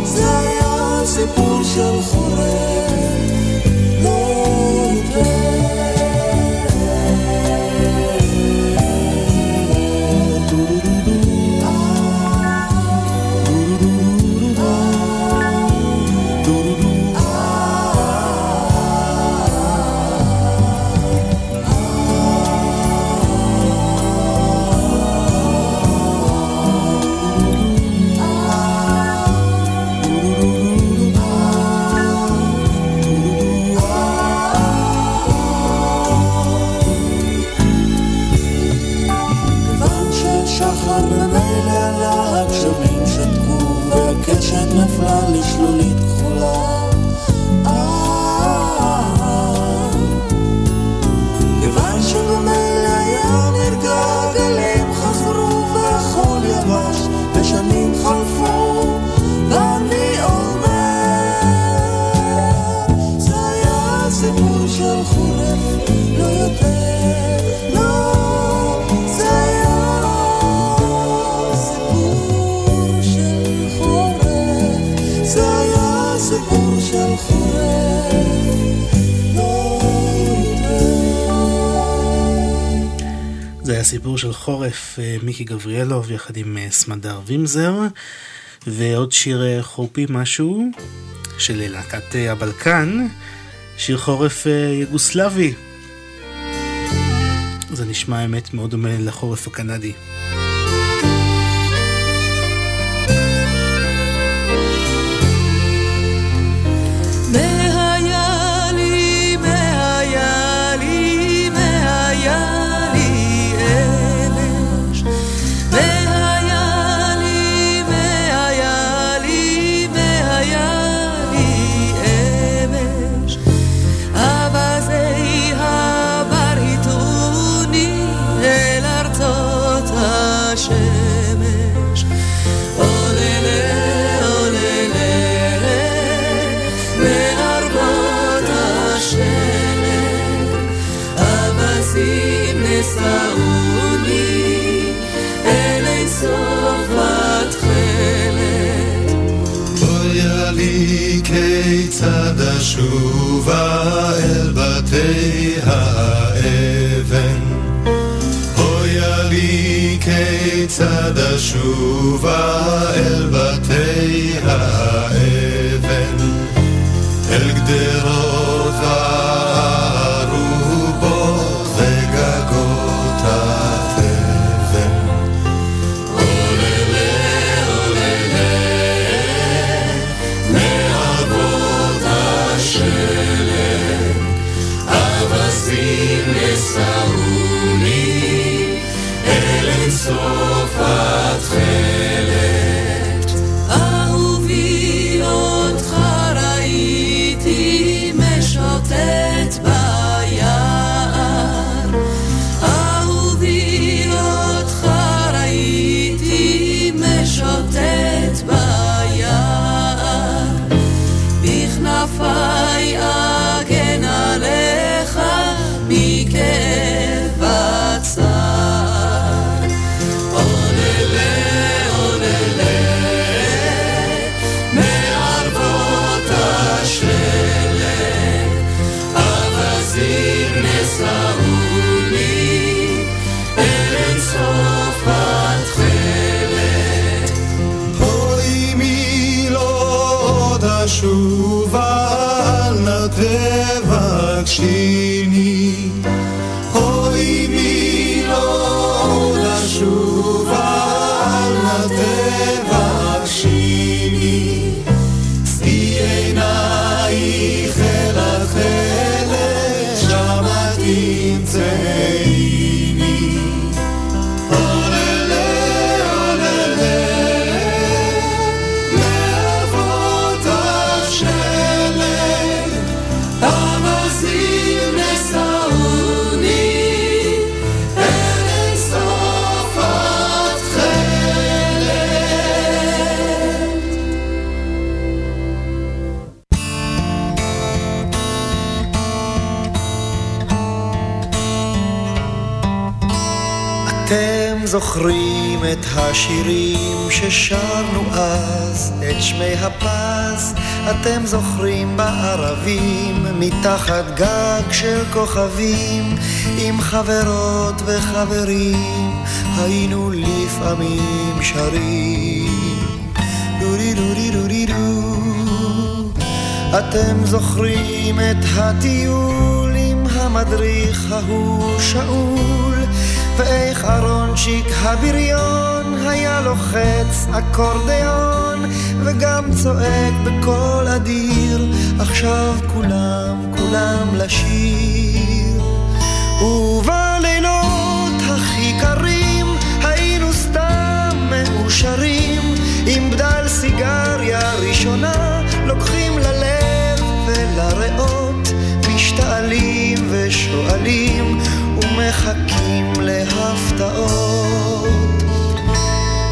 זה היה סיפור של חורף, סיפור של חורף, אה, מיקי גבריאלוב יחד עם אה, סמדר וימזר, ועוד שיר אה, חורפי משהו של להקת הבלקן, שיר חורף יוגוסלבי. זה נשמע האמת מאוד דומה לחורף הקנדי. כיצד אשובה אל בתי האבן. אל גדרות הארובות וגגות התבן. עוללה, עוללה, מערבות השלג, אווזים נשאוני אל אינסוף זוכרים את השירים ששרנו אז, את שמי הפז, אתם זוכרים בערבים, מתחת גג של כוכבים, עם חברות וחברים, היינו לפעמים שרים. דורי דורי דורי דו. אתם זוכרים את הטיול עם המדריך ההוא שאול, ואיך אהרונצ'יק הבריון היה לוחץ אקורדיון, וגם צועק בקול אדיר, עכשיו כולם, כולם לשיר. ובלילות הכי קרים היינו סתם מאושרים, עם בדל סיגריה ראשונה לוקחים ללב ולריאות משתעלים ושואלים ומחכים להפתעות.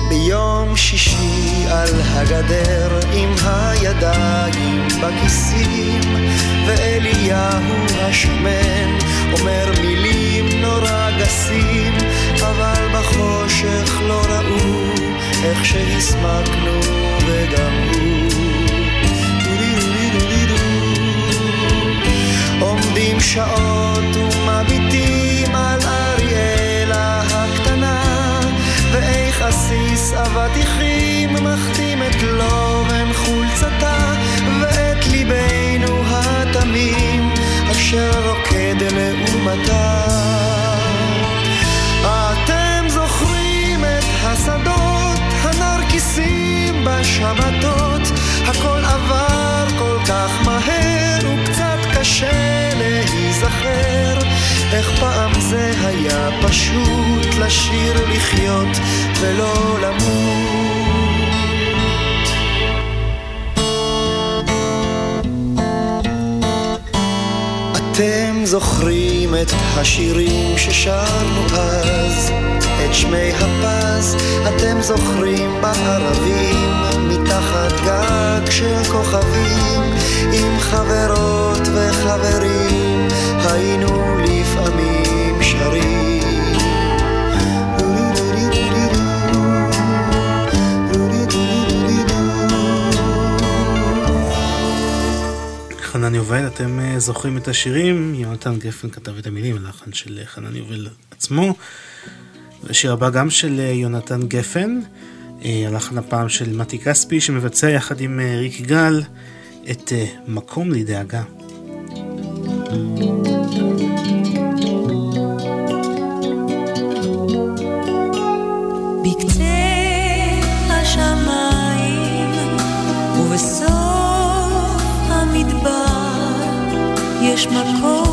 ביום שישי על הגדר עם הידיים בכיסים ואליהו השמן אומר מילים נורא גסים אבל בחושך לא ראו איך שהסמקנו וגם הוא. עומדים שעות ומביטים על אריאלה הקטנה ואיך עסיס אבטיחים מחתים את לובן חולצתה ואת ליבנו התמים אשר רוקד לעומתה אתם זוכרים את השדות הנרקיסים בשבתות? הכל עבר כל כך מהר וקצת קשה איך פעם זה היה פשוט לשיר לחיות ולא למות? אתם זוכרים את השירים ששרנו אז, את שמי הפז, אתם זוכרים בערבים, מתחת גג של כוכבים, עם חברות וחברים, היינו לפעמים שרים. חנן יובל, אתם אה, זוכרים את השירים? יונתן גפן כתב את המילים, הלחן של אה, חנן יובל עצמו. השיר הבא גם של אה, יונתן גפן, הלחן הפעם של מתי כספי, שמבצע יחד עם ריק גל את מקום לדאגה. בקצה יש מקום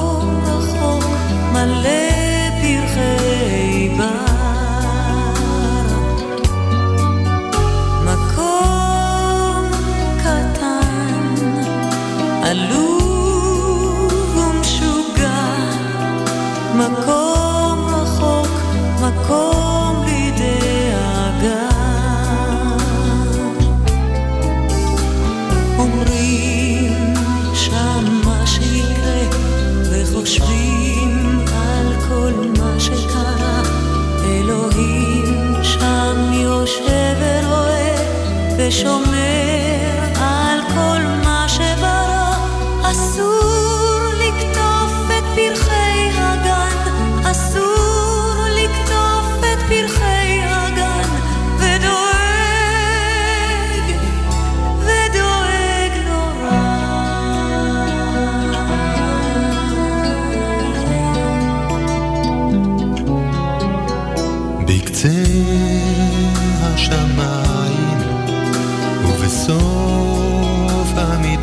ושומר על כל מה שברא. אסור לקטוף את פרחי הגן, אסור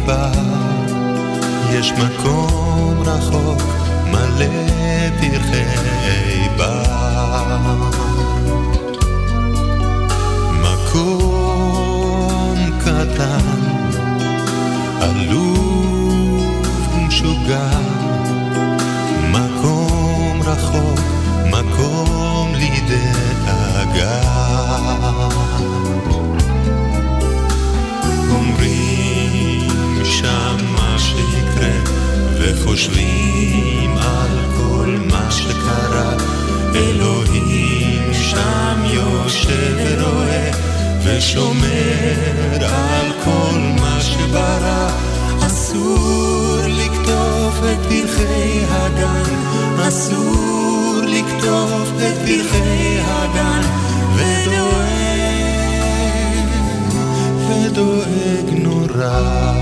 המדבר יש מקום רחוק מלא פרחי בר. מקום קטן, עלוב ומשוגע, מקום רחוק, מקום לדאגה. וחושבים על כל מה שקרה. אלוהים שם יושב ורואה, ושומר על כל מה שברא. אסור לקטוף את פרחי הגן, אסור לקטוף את פרחי הגן, ודואג, ודואג נורא.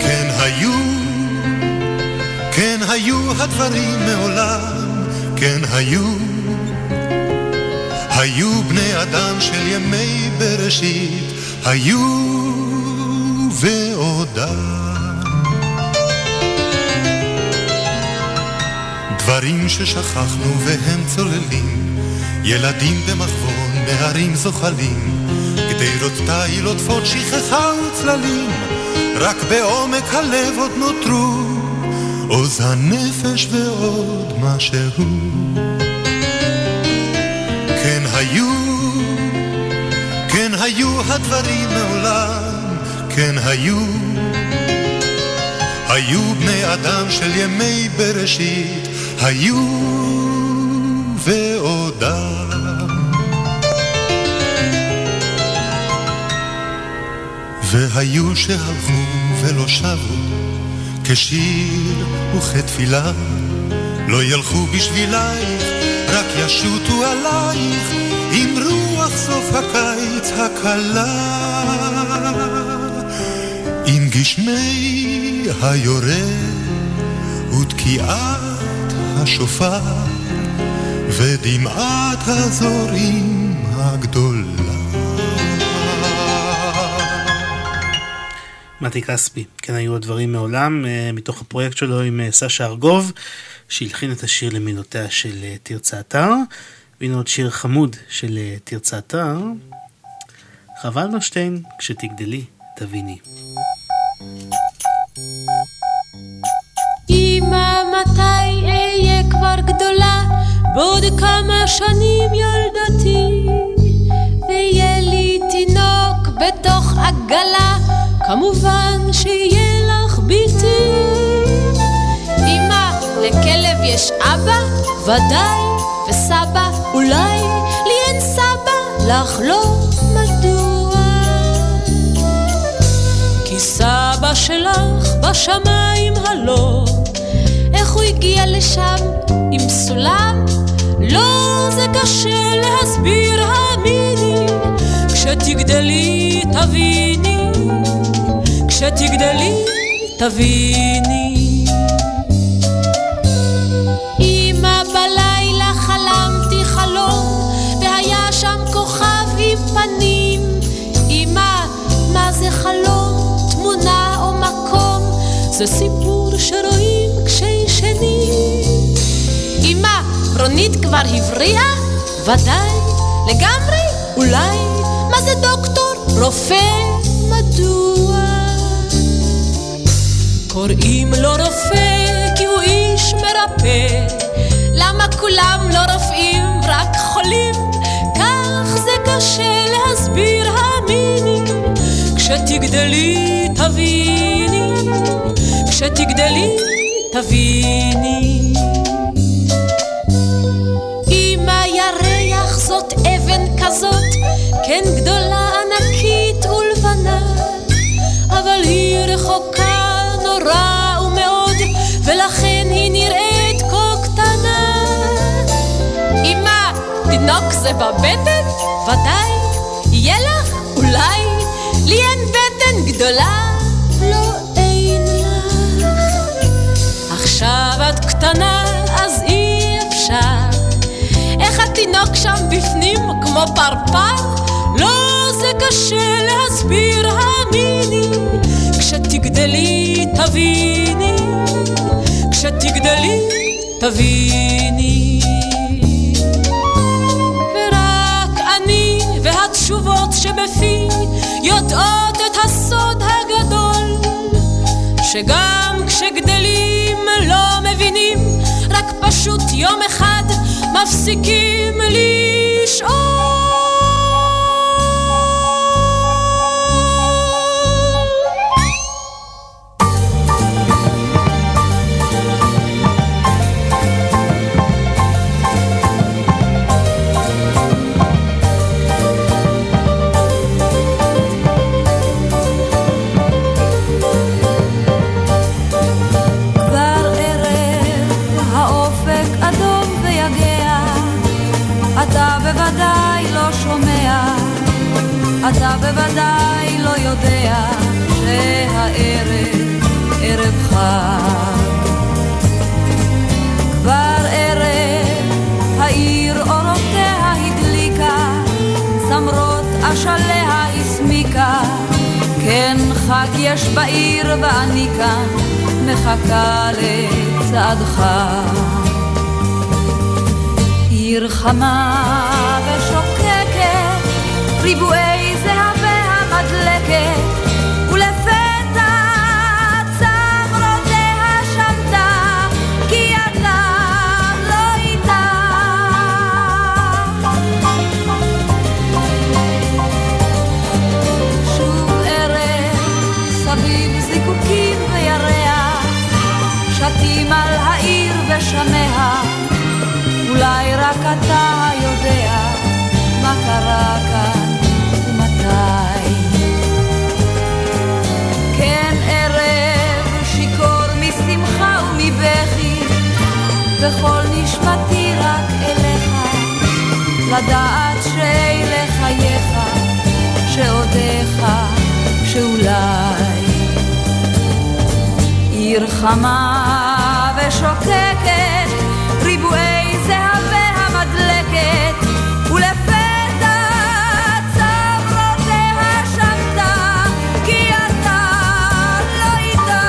כן היו, כן היו הדברים מעולם, כן היו. היו בני אדם של ימי בראשית, היו ועודם. דברים ששכחנו והם צוללים, ילדים במחבון, נערים זוחלים, גדרות תיל עוטפות שכחה וצללים, רק בעומק הלב עוד נותרו עוז הנפש ועוד משהו. כן היו, כן היו הדברים מעולם, כן היו. היו בני אדם של ימי בראשית, היו ועודם. והיו שהלכו ולא שבו, כשיר וכתפילה, לא ילכו בשבילייך, רק ישוטו עלייך, עם רוח סוף הקיץ הקלה. עם גשמי היורד ותקיעת השופר ודמעת הזורים הגדולה. מתי כספי, כן היו הדברים מעולם, אה, מתוך הפרויקט שלו עם אה, סשה ארגוב, שהלחין את השיר למילותיה של אה, תרצה אתר, והנה עוד שיר חמוד של תרצה אתר, חווה אלברשטיין, כשתגדלי תביני. אמא, מתי אהיה כבר גדולה? בעוד כמה שנים ילדתי, ויהיה לי תינוק בתוך עגלה, כמובן שיהיה לך ביתי. אמא, לכלב יש אבא? ודאי, וסבא אולי, לי אין סבא, לך לא, מדוע? כי סבא שלך בשמיים הלא, איך הוא הגיע לשם עם סולם? לא, זה קשה להסביר, האמיני, כשתגדלי תביני, כשתגדלי תביני. אמא, בלילה חלמתי חלום, והיה שם כוכב עם פנים. אמא, מה זה חלום, תמונה או מקום? זה סיפור שרואים כשישנים. אמא, רונית כבר הבריאה? ודאי, לגמרי, אולי. מה זה דוקטור? רופא? מדוע? קוראים לו רופא כי הוא איש מרפא. למה כולם לא רופאים, רק חולים? כך זה קשה להסביר, האמיני. כשתגדלי תביני, כשתגדלי תביני. אמא ירח זאת כן כזאת, כן גדולה, ענקית ולבנה, אבל היא רחוקה נורא ומאוד, ולכן היא נראית כה קטנה. אמא, תינוק זה בבטן? ודאי. יהיה לך? אולי. לי אין בטן גדולה? לא, אין לך. עכשיו את קטנה, אז אי אפשר. איך התינוק שם בפנים כמו פרפר? לא, זה קשה להסביר, האמיני. כשתגדלי תביני, כשתגדלי תביני. ורק אני והתשובות שבפי יודעות את הסוד הגדול, שגם כשגדלים לא מבינים, רק פשוט יום אחד מפסיקים לשאול. חג. כבר ערב, העיר אורותיה הדליקה, צמרות אשליה כן חג יש בעיר ואני כאן מחכה לצעדך. עיר חמה ושוקקת, ריבועי שתים על העיר ושמיה, אולי רק אתה יודע מה קרה כאן ומתי. כן ערב שיכור משמחה ומבכי, וכל נשמתי רק אליך, לדעת שאלה חייך, שעודיך, שאולי. עיר חמה ושוקקת, ריבועי זהבי המדלקת, ולפתע צמרותיה שמטה, כי אתה לא איתה.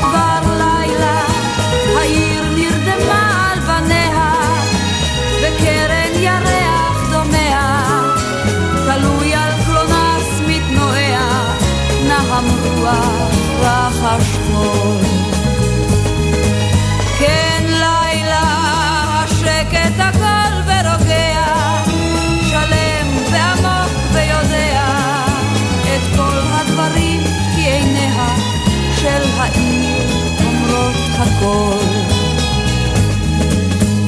כבר לילה, העיר נרדמה על בניה, וקרן ירח דומע, תלוי על קלונס מתנועע, נהם רוח הכל.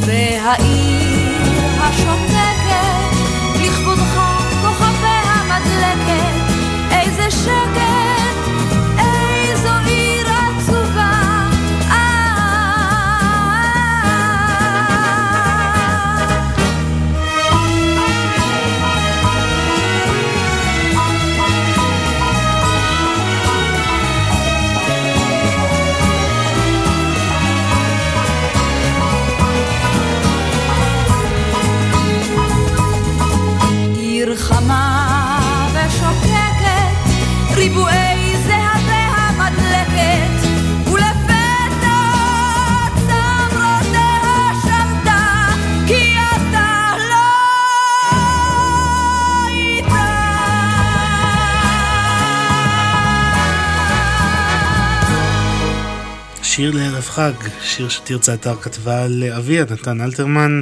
והעיר שיר לערב חג, שיר שתרצה אתר כתבה על אביה, נתן אלתרמן,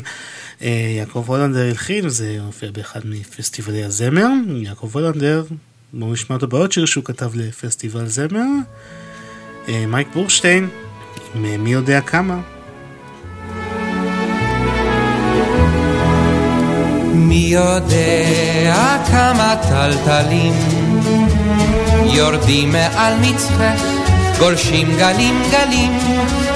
אה, יעקב הולנדר הלחין, וזה הופיע באחד מפסטיבלי הזמר. יעקב הולנדר, בואו נשמע אותו בעוד שיר שהוא כתב לפסטיבל זמר. אה, מייק בורשטיין, מי יודע כמה. מי יודע כמה טלטלים יורדים מעל מצחך, גולשים גלים גלים,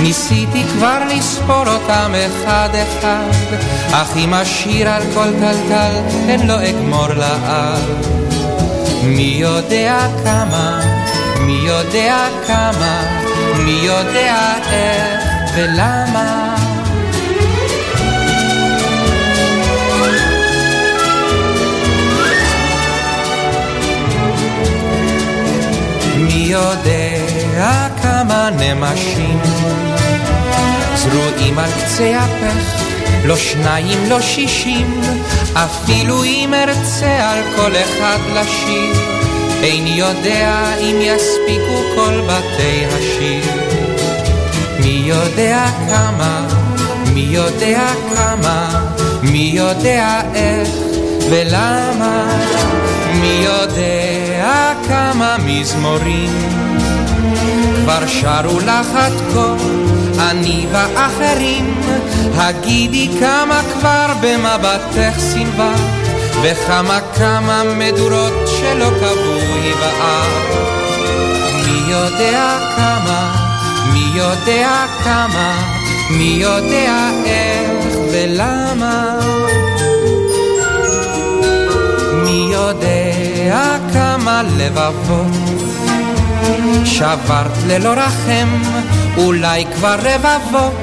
ניסיתי כבר לספור אותם אחד אחד, אך אם אשיר על כל טלטל, הן לא אגמור לאב. מי יודע כמה, מי יודע כמה, מי יודע איך ולמה. מי יודע כמה נמשים. זרועים על קצה הפך, לא שניים, לא שישים, אפילו אם ארצה על כל אחד לשיר, איני יודע אם יספיקו כל בתי השיר. מי יודע כמה, מי יודע כמה, מי יודע איך ולמה, מי יודע כמה מזמורים כבר שרו לך עד כה, אני ואחרים, הגידי כמה כבר במבטך סנווה, וכמה כמה מדורות שלא קבעו היבער. מי יודע כמה, מי יודע כמה, מי יודע איך ולמה. מי יודע כמה לבבות שברת ללא רחם, אולי כבר רבבות,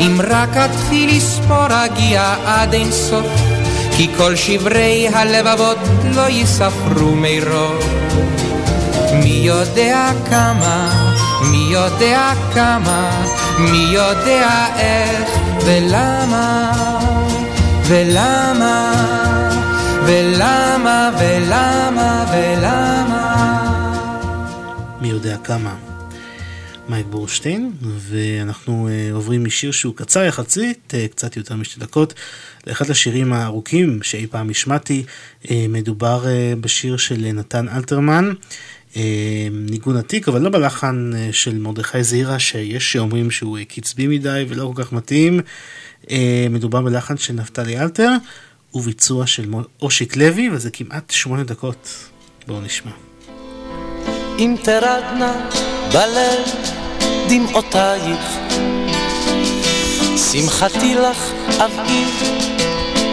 אם רק אתחיל לספור אגיע עד אין סוף, כי כל שברי הלבבות לא ייספרו מרוב. מי יודע כמה, מי יודע כמה, מי יודע איך ולמה, ולמה, ולמה, ולמה, ולמה. כמה. מייק בורשטיין, ואנחנו uh, עוברים משיר שהוא קצר יחסית, uh, קצת יותר משתי דקות, לאחד השירים הארוכים שאי פעם השמעתי, uh, מדובר בשיר של נתן אלתרמן, ניגון עתיק, אבל לא בלחן של מרדכי זעירה, שיש שאומרים שהוא קצבי מדי ולא כל כך מתאים, מדובר בלחן של נפתלי אלתר, וביצוע של אושיק לוי, וזה כמעט שמונה דקות. בואו נשמע. אם תרדנה בלב דמעותייך, שמחתי לך אביא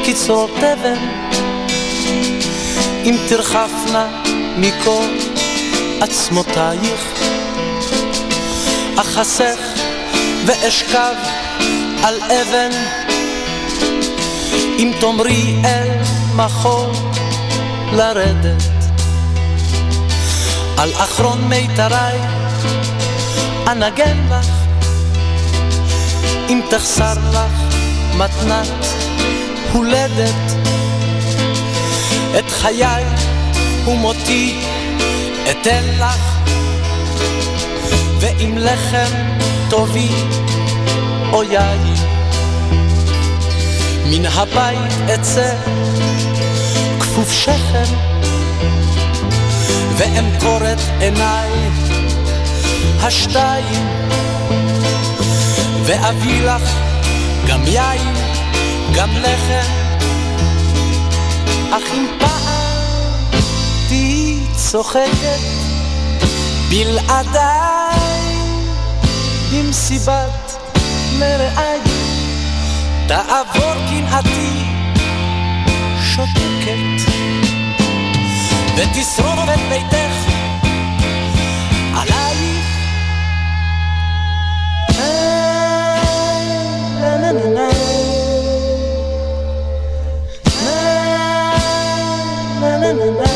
קיצור תבן, אם תרחפנה מכל עצמותייך, אחסך ואשכב על אבן, אם תאמרי אל מחול לרדת. על אחרון מיתרי אנגן לך אם תחסר לך מתנת הולדת. את חיי ומותי אתן לך ואם לחם טובי או יין מן הבית אצא כפוף שכם ואמכור את עיניי. השתיים ואביא לך גם יין, גם לחם. אך אם פעם תהיי צוחקת בלעדיי במסיבת מרעי תעבור קנאתי ותשרוף את ביתך עלייך. na na na na na na na Na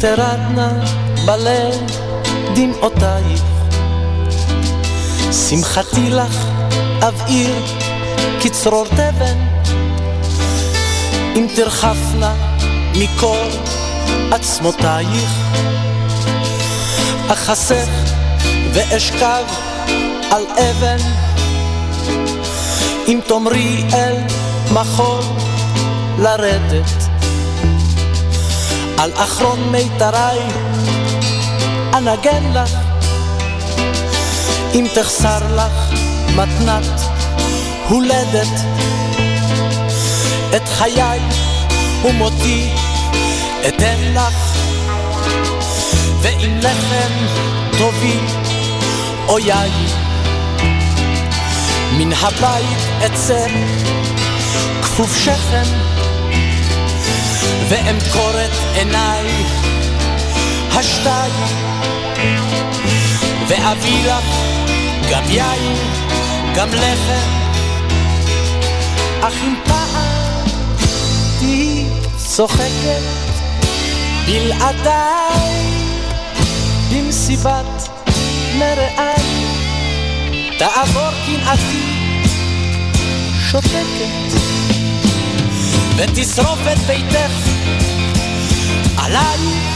תרדנה בליל דמעותייך. שמחתי לך אבעיר כצרור תבן, אם תרחפנה מכל עצמותייך. אחסך ואשכב על אבן, אם תאמרי אל מחול לרדת. על אחרון מיתרי אנגן לך, אם תחסר לך מתנת הולדת, את חיי ומותי אתן לך, ואם לחם תוביל או יין, מן הבית אצא כפוף שכם, ואמכור את עיניי. השתיים, ואביא לך גם יין, גם לחם, אך אם פעם תהיי צוחקת בלעדיי במסיבת מרעי תעבור קנאתי שותקת ותשרוף את ביתך עליי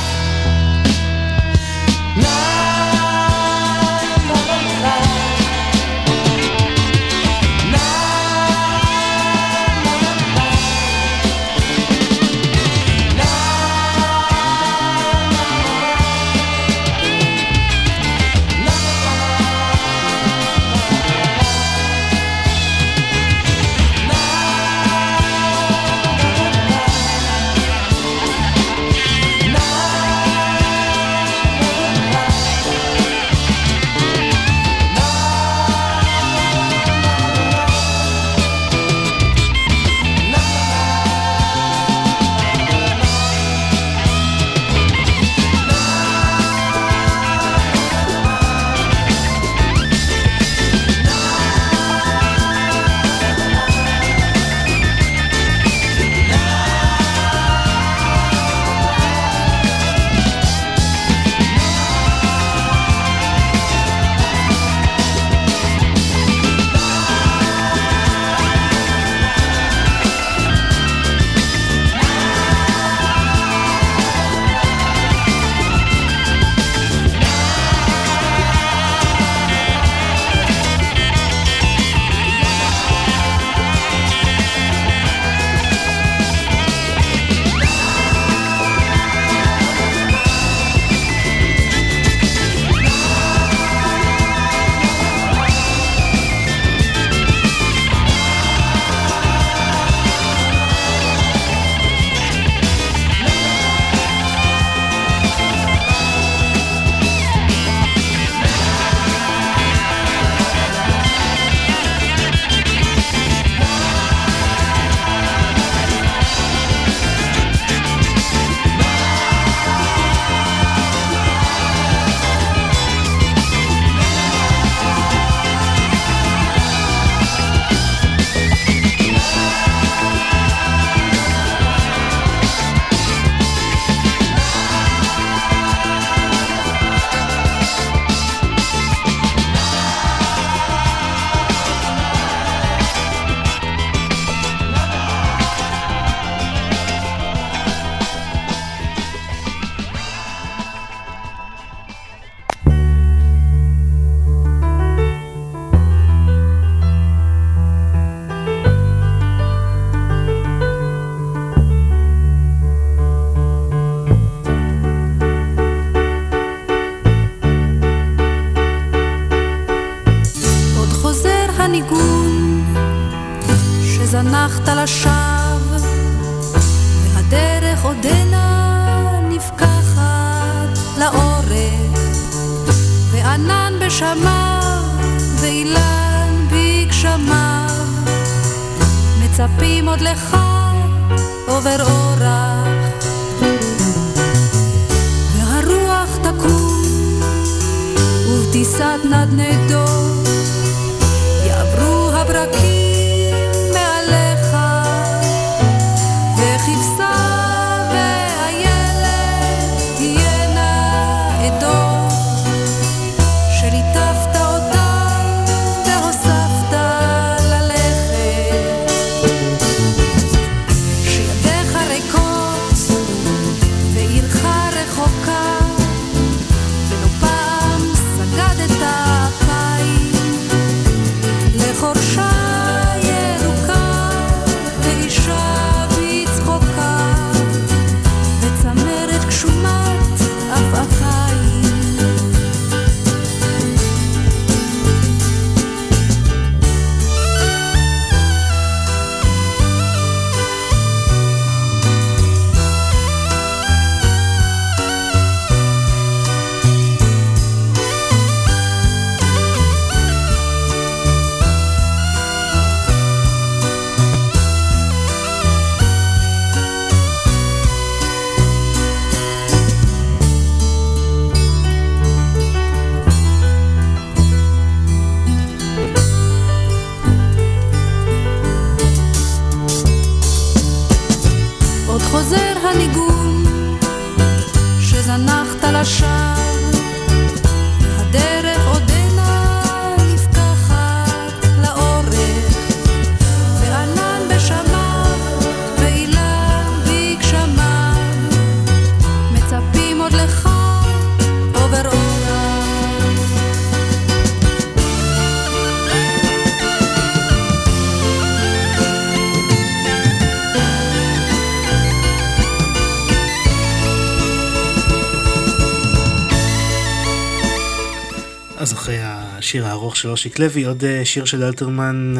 של אושיק לוי, עוד אה, שיר של אלתרמן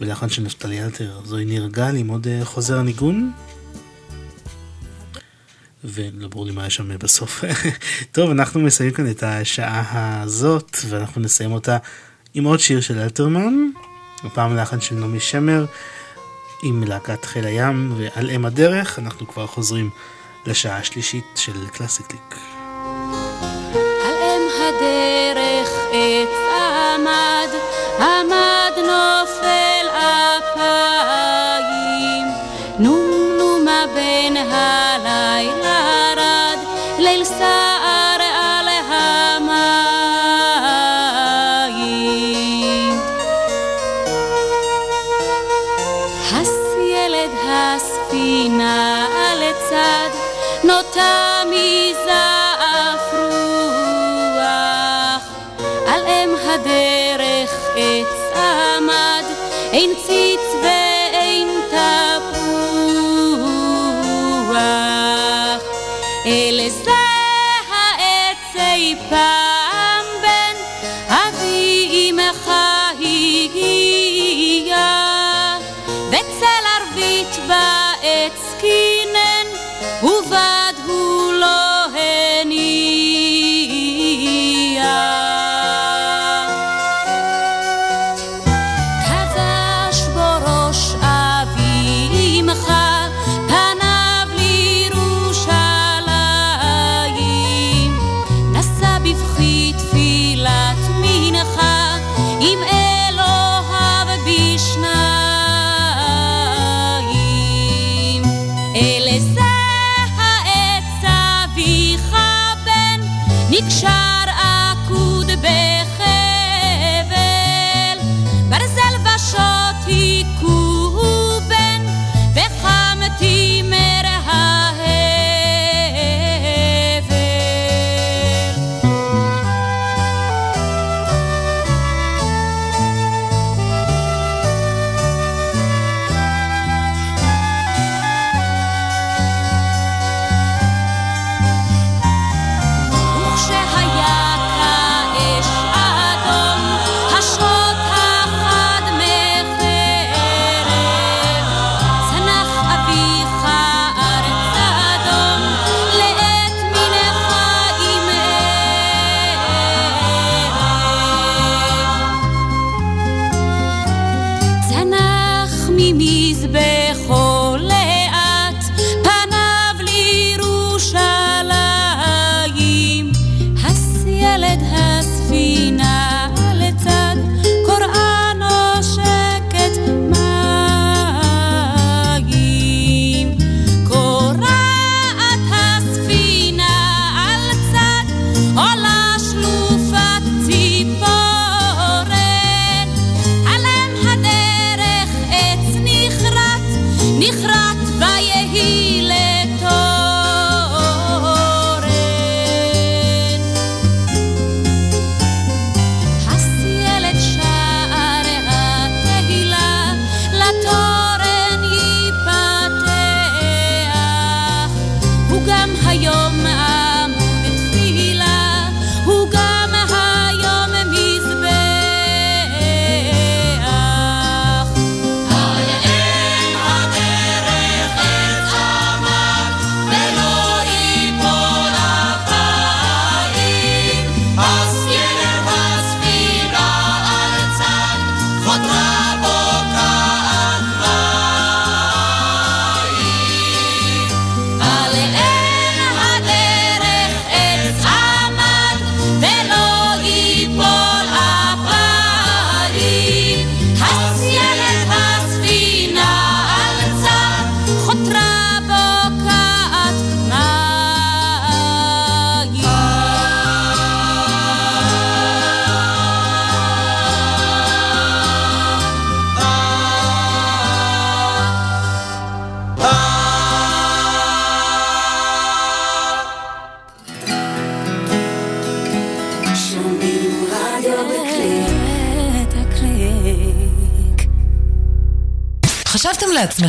בלחן של נפתלי אלתר, זוהי ניר גל עם עוד אה, חוזר הניגון. ולא ברור לי מה יש שם בסוף. (laughs) טוב, אנחנו מסיימים כאן את השעה הזאת, ואנחנו נסיים אותה עם עוד שיר של אלתרמן, הפעם לחן של נעמי שמר, עם להקת חיל הים ועל אם הדרך, אנחנו כבר חוזרים לשעה השלישית של קלאסיקליק. על אם הדרך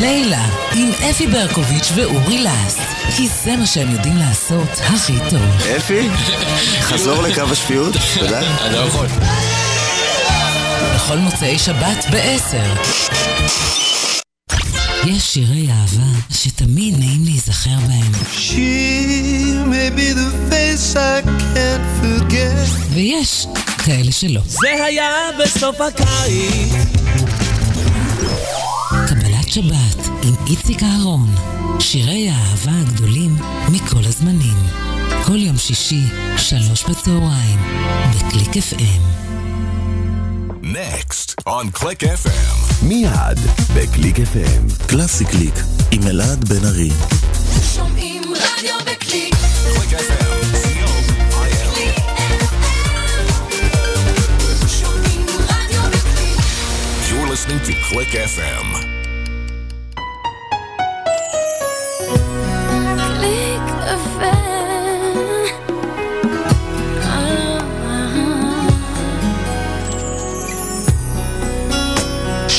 לילה, עם אפי ברקוביץ' ואורי לס. כי זה מה שהם יודעים לעשות הכי טוב. אפי, חזור לקו השפיות, תודה. אני לא יכול. בכל מוצאי שבת ב-10. יש שירי אהבה שתמיד נעים להיזכר בהם. ויש כאלה שלא. זה היה בסוף הקיץ. שבת עם איציק אהרון. שירי האהבה הגדולים מכל הזמנים. כל יום שישי, שלוש בצהריים, בקליק FM. Next on Click FM. מיד בקליק FM. קלאסי קליק עם אלעד בן ארי. שומעים רדיו בקליק. Click FM. listening to Click FM.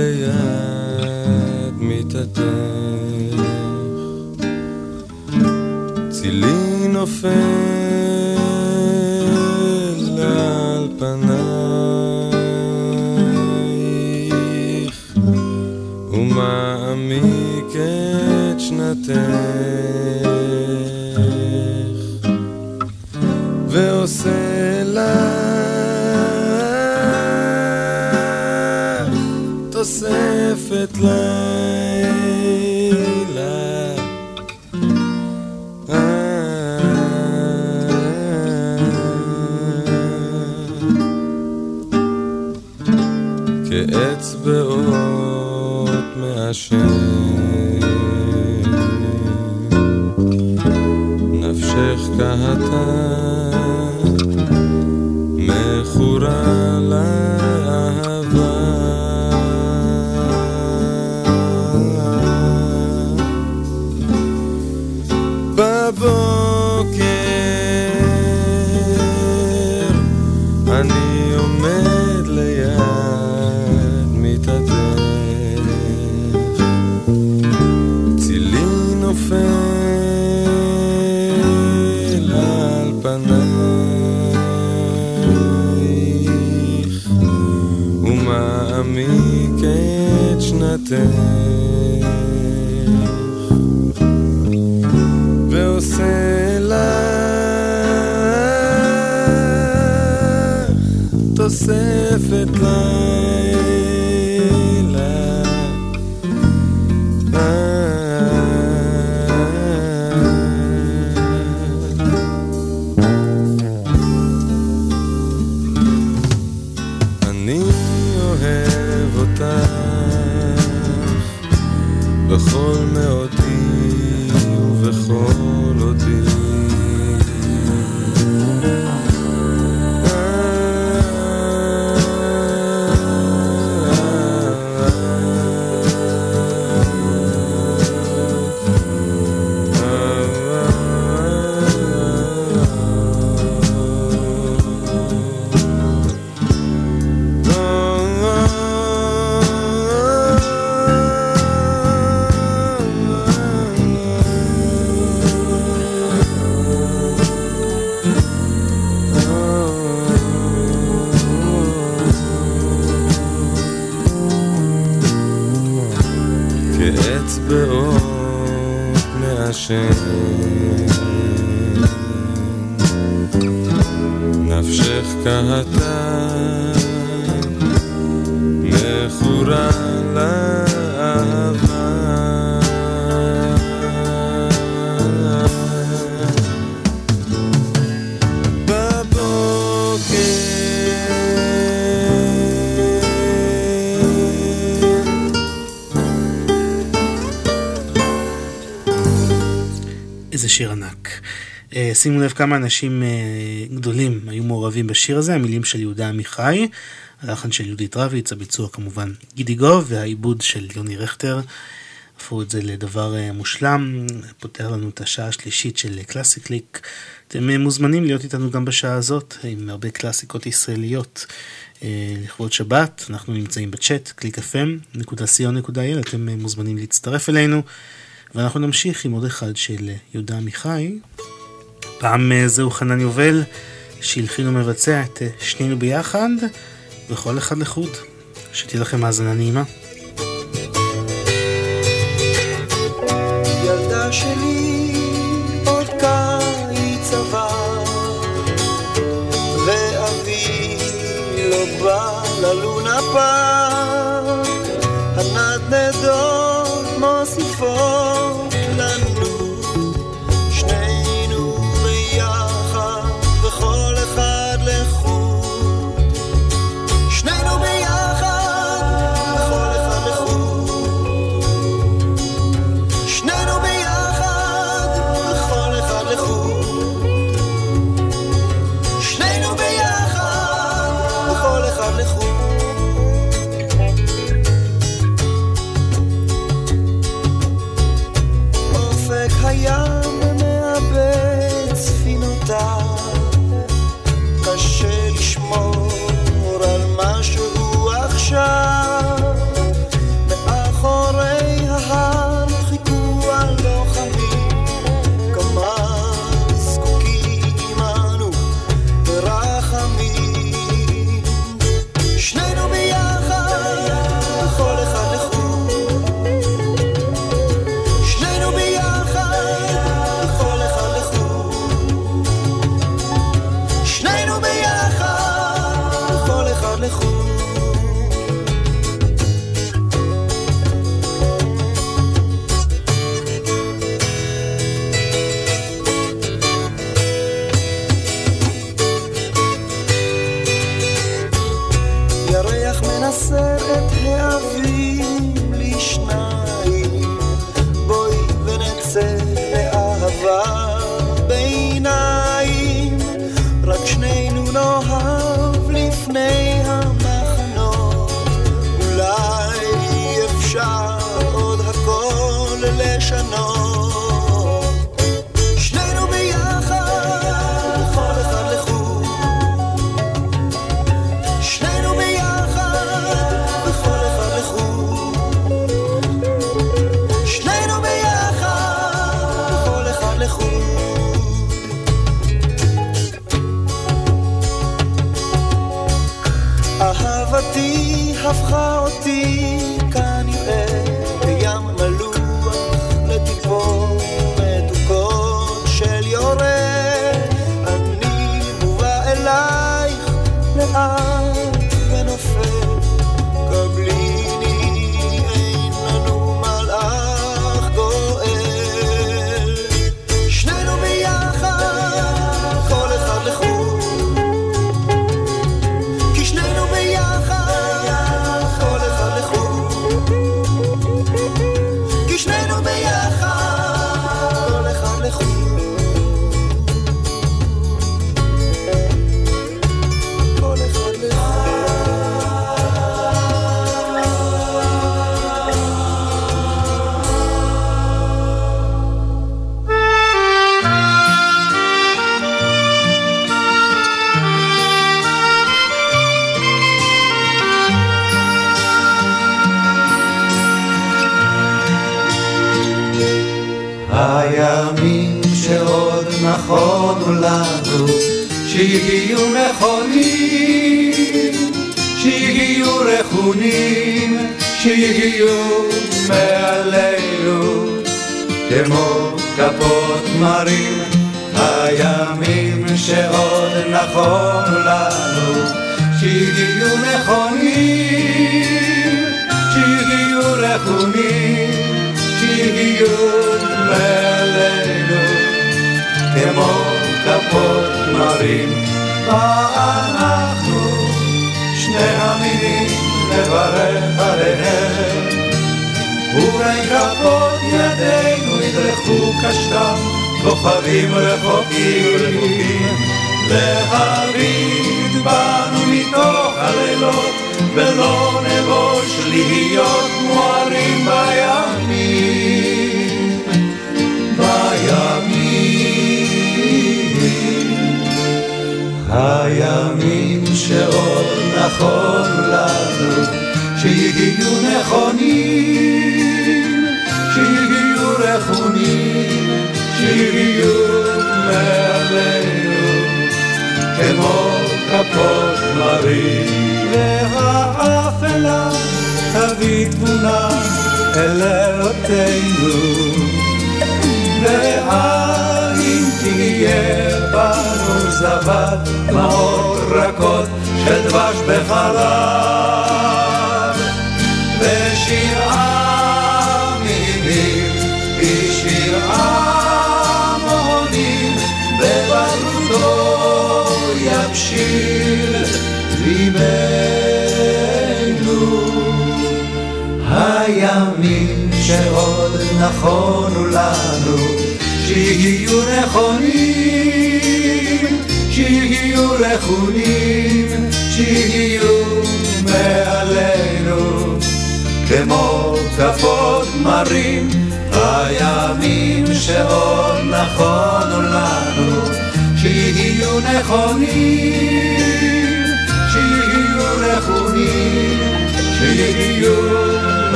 ליד מיטתך צילי נופל על פנייך ומעמיק את שנתך land. oczy שימו לב כמה אנשים אה, גדולים היו מעורבים בשיר הזה, המילים של יהודה עמיחי, הלחן של יהודית רביץ, הביצוע כמובן גידי גוב והעיבוד של יוני רכטר. הפכו את זה לדבר אה, מושלם, פותח לנו את השעה השלישית של קלאסי קליק. אתם מוזמנים להיות איתנו גם בשעה הזאת, עם הרבה קלאסיקות ישראליות. לכבוד שבת, אנחנו נמצאים בצ'אט, www.clickfm.co.il, אתם מוזמנים להצטרף אלינו. ואנחנו נמשיך עם עוד אחד של יהודה עמיחי. פעם זהו חנן יובל שהלחין ומבצע את שנינו ביחד וכל אחד לחוד. שתהיה לכם האזנה נעימה. ילדה שלי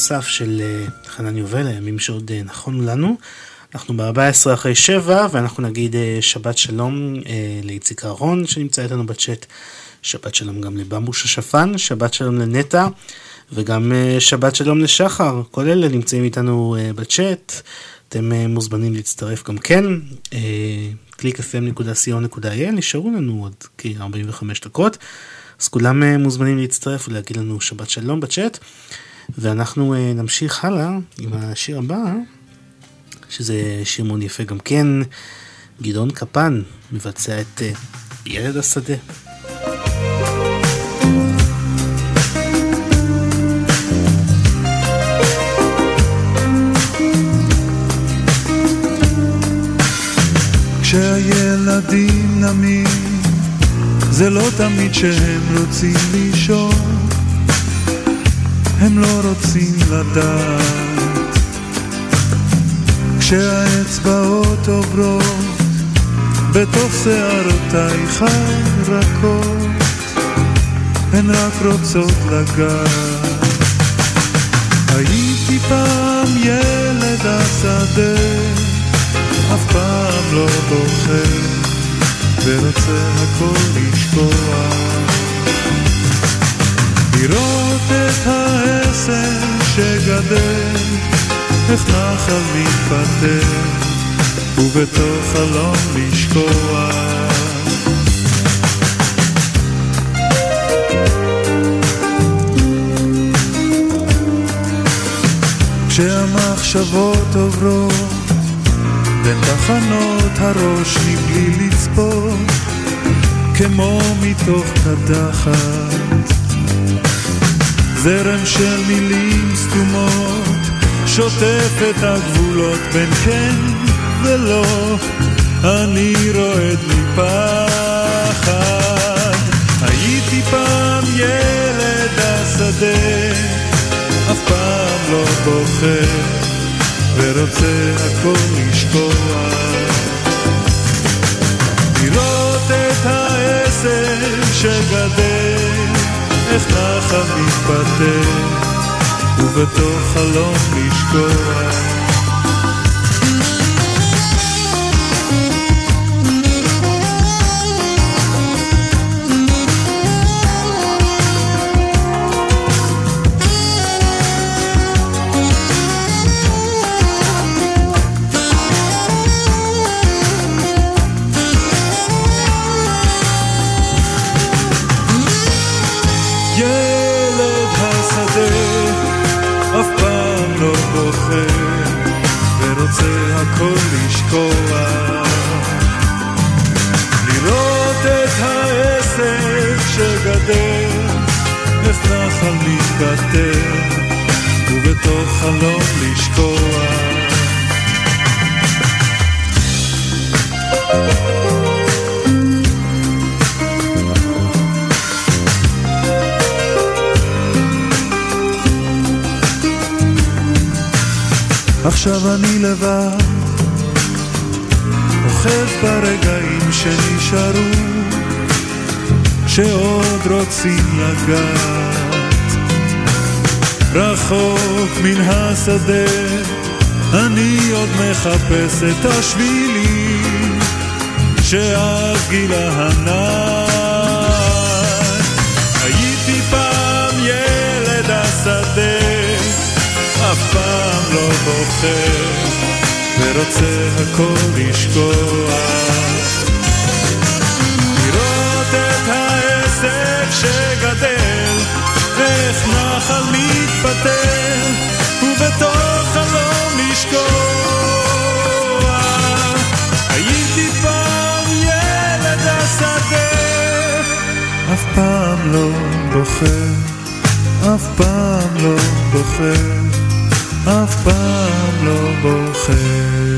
נוסף של אה, חנן יובל, הימים שעוד אה, נכונו לנו. אנחנו ב-14 אחרי 7 ואנחנו נגיד אה, שבת שלום לאיציק אהרון שנמצא איתנו בצ'אט. שבת שלום גם לבמבוש השפן, שבת שלום לנטע וגם שבת שלום לשחר. כל אלה נמצאים איתנו בצ'אט. אתם מוזמנים להצטרף גם כן. www.clickfm.co.il נשארו לנו עוד כ-45 דקות. אז כולם מוזמנים להצטרף ולהגיד לנו שבת שלום בצ'אט. ואנחנו אה, נמשיך הלאה עם השיר הבא, שזה שיר מאוד יפה גם כן. גדעון קפן מבצע את אה, ילד השדה. כשהילדים נמים, זה לא תמיד שהם רוצים לישון, הם לא רוצים לדעת. כשהאצבעות עוברות בתוך שערותייך הרכות, הן רק רוצות לגעת. הייתי פעם ילד השדה אף פעם לא בוחר, ורוצה הכל לשקוע. לראות את העשר שגדל, איך נחל מתפטר, ובתוך חלום לשקוע. כשהמחשבות עוברות בין תחנות הראש מבלי לצפות, כמו מתוך קדחת. זרם של מילים סתומות, שוטף את הגבולות בין כן ולא, אני רועד מפחד. הייתי פעם ילד השדה, אף פעם לא בוחר. ורוצה הכל לשקוע. לראות את העשר שגדל, נחנך המתפתח, ובתוך חלום לשכוח. נשארו שעוד רוצים לגעת. רחוק מן השדה, אני עוד מחפש את השבילים שאז גילה הנעת. הייתי פעם ילד השדה, אף פעם לא בוחר, ורוצה הכל לשכוח. כלב שגדל, איך נחל מתפטר, ובתוך חלום לשקוע. הייתי פעם ילד השדה, אף פעם לא בוחר, אף פעם לא בוחר, אף פעם לא בוחר.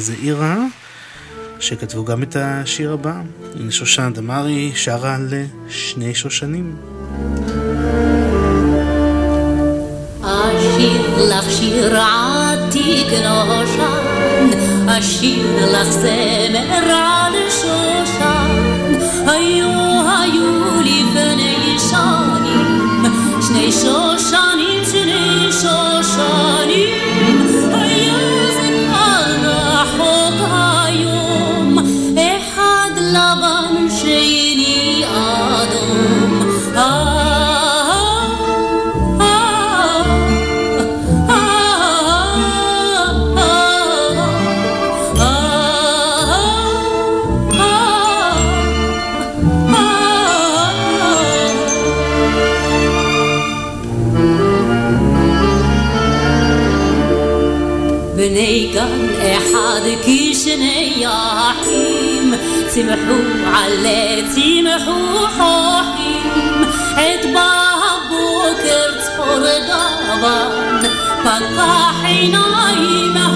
זעירה, שכתבו גם את השיר הבא. הנה שושן דמארי שרה על שני שושנים. אשיר לך שיר עתיק נושן, אשיר לך זמר אחד כשני אחים, צמחו עלי צמחו חוכים, את בא הבוקר צחור גוון, פקח עיניים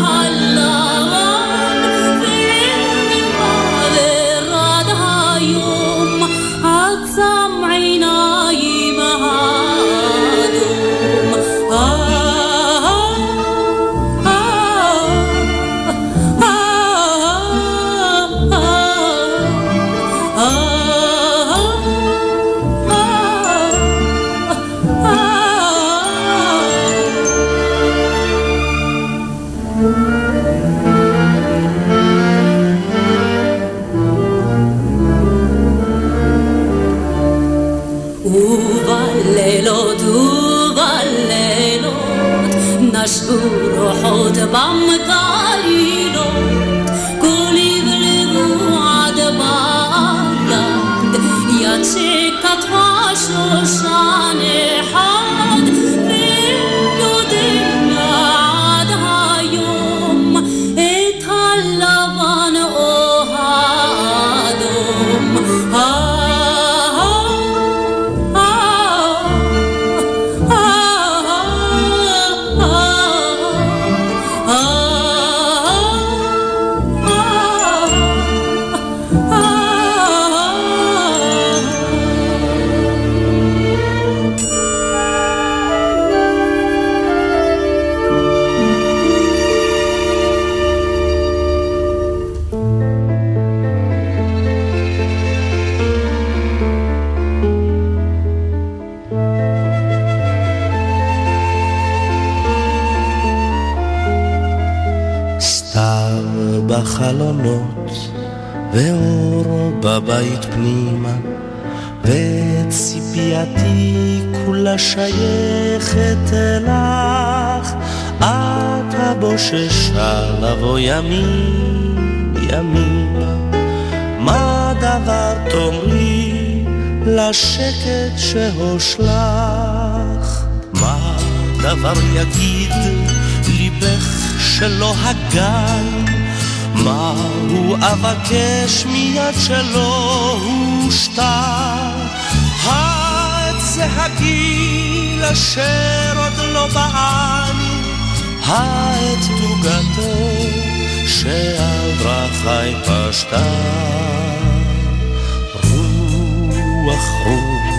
בבית פנימה, וציפייתי כולה שייכת אלך, את הבוששה לבוא ימים, ימימה. מה דבר תאמרי לשקט שהושלך? מה דבר יגיד ליבך שלא הגן? מה הוא אבקש מיד שלא הושתר? העץ זה הגיל אשר עוד לא בעני, העץ תוגתו שעל דרכי פשטה. רוח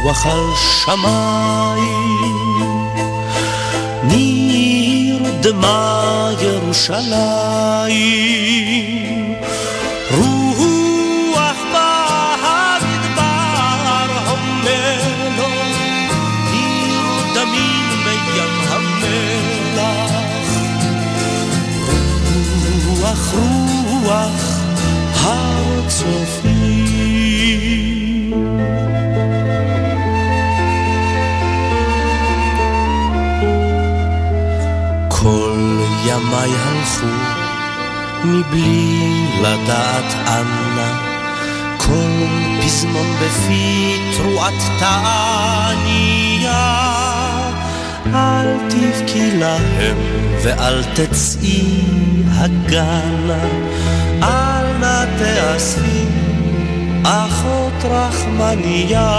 רוח על שמיים, ניר נרדמה ירושלים. רוח במדבר המלו, עיר דמים מים המלח. רוח רוח הר צופים. מבלי לדעת אנה, כל פזמון בפי תרועת תעניה. אל תבכי להם ואל תצאי הגנה, אל נא תאספי אחות רחמניה.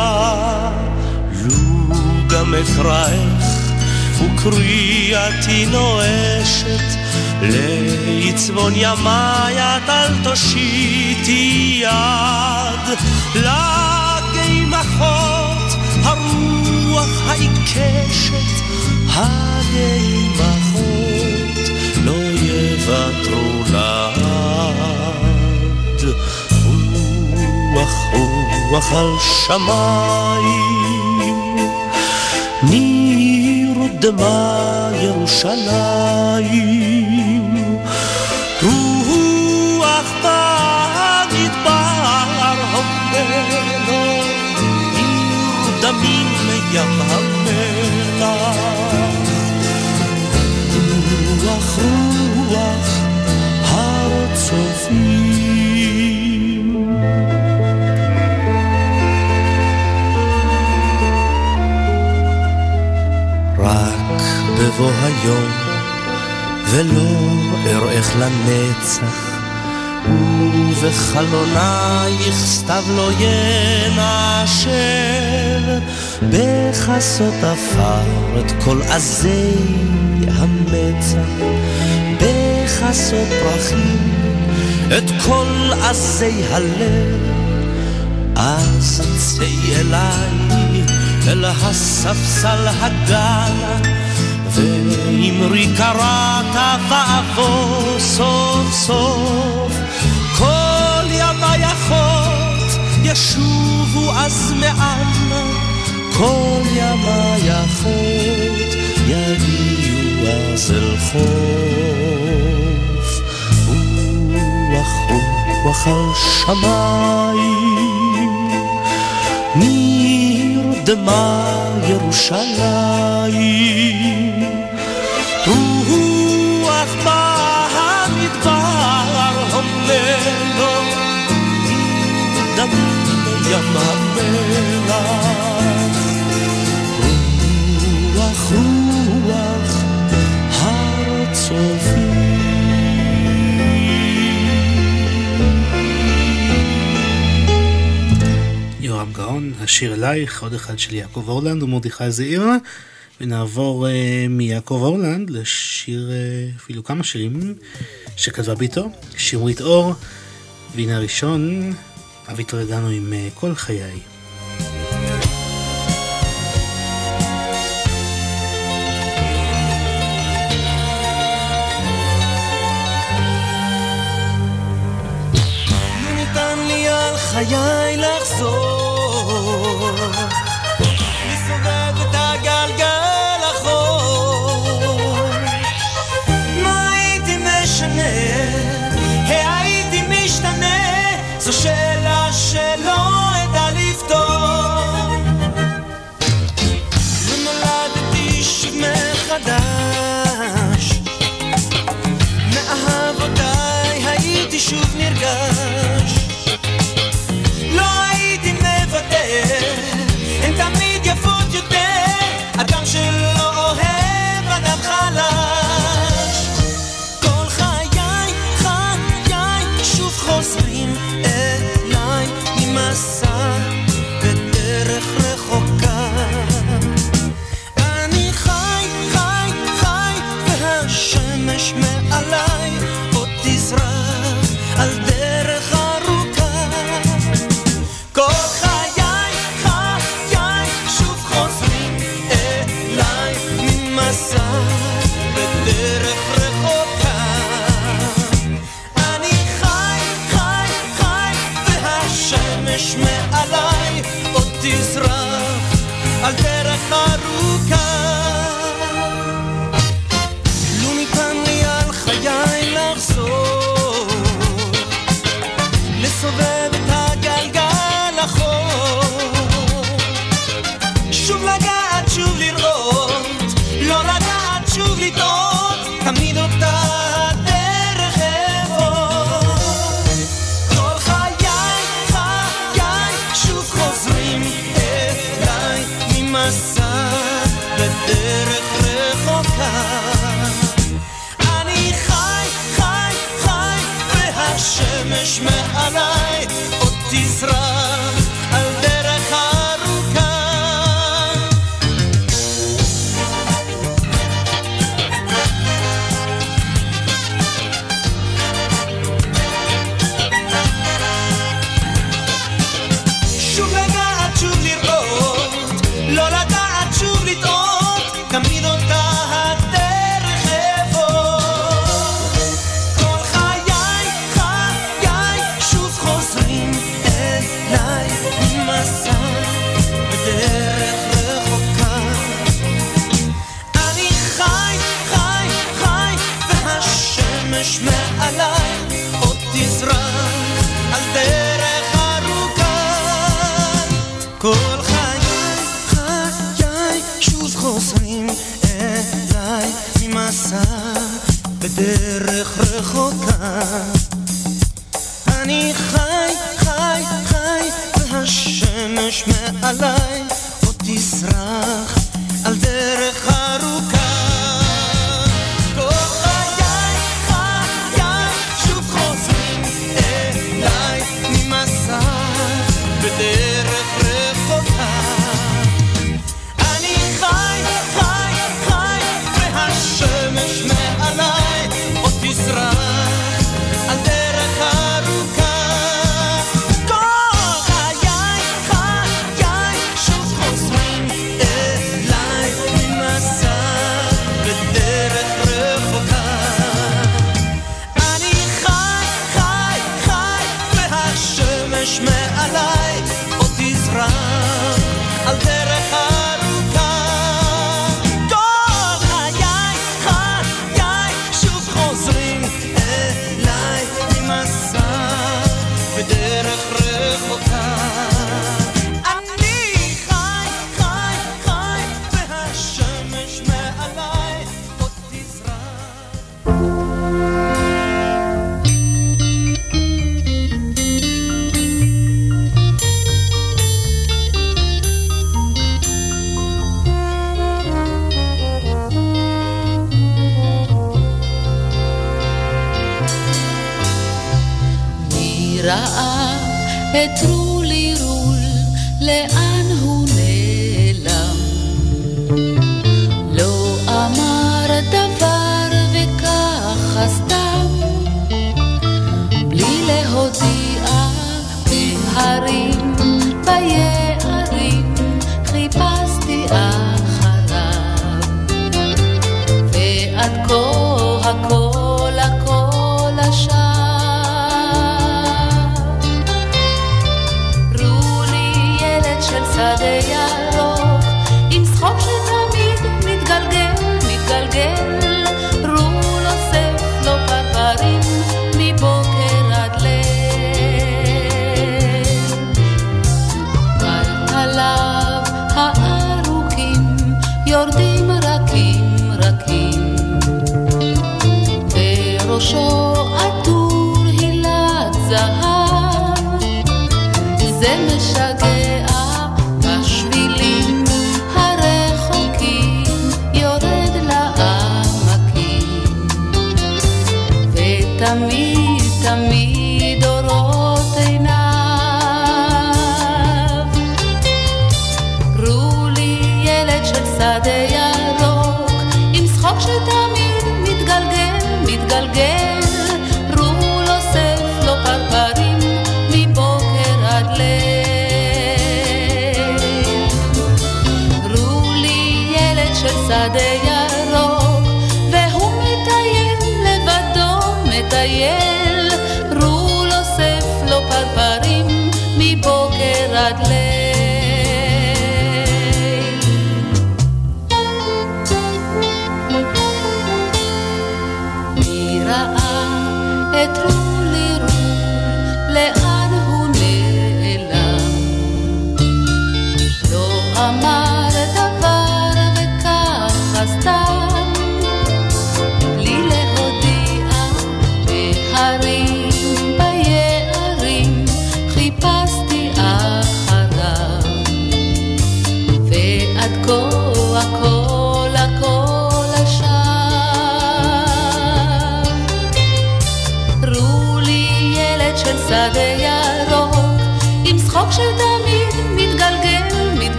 לו גם אקראך וקריאתי נואשת לעצבון ימי את אל תושיטי יד. לגימחות הרוח העיקשת הגימחות לא יוותרו לעד. רוח רוח על שמיים נרדמה ירושלים. רוח במדבר המלו נרדמים מים המלח בבוא היום, ולא אראך לנצח, ובחלונייך סתיו לא ינשר, בחסות עפר את כל עזי המצח, בחסות פרחים את כל עזי הלב, אז צאי אליי אל הספסל הגן, ואמרי קראת ואבוא סוף סוף, כל ימי אחות ישובו אז מעם, כל ימי אחות יגיעו אז אל חוף. רוח רוח על שמיים נרדמה ירושלים. רוח במדבר המלו, נרדם ים המלח. רוח רוח הר צופים. יורם גאון, השיר אלייך, עוד אחד של יעקב אורלנד ומרדכי זעיר, ונעבור uh, מיעקב אורלנד לשיר, uh, אפילו כמה שירים שכתבה ביתו, שמרית אור, והנה הראשון, אבי טולדנו עם uh, כל חיי. לא חיי לחזור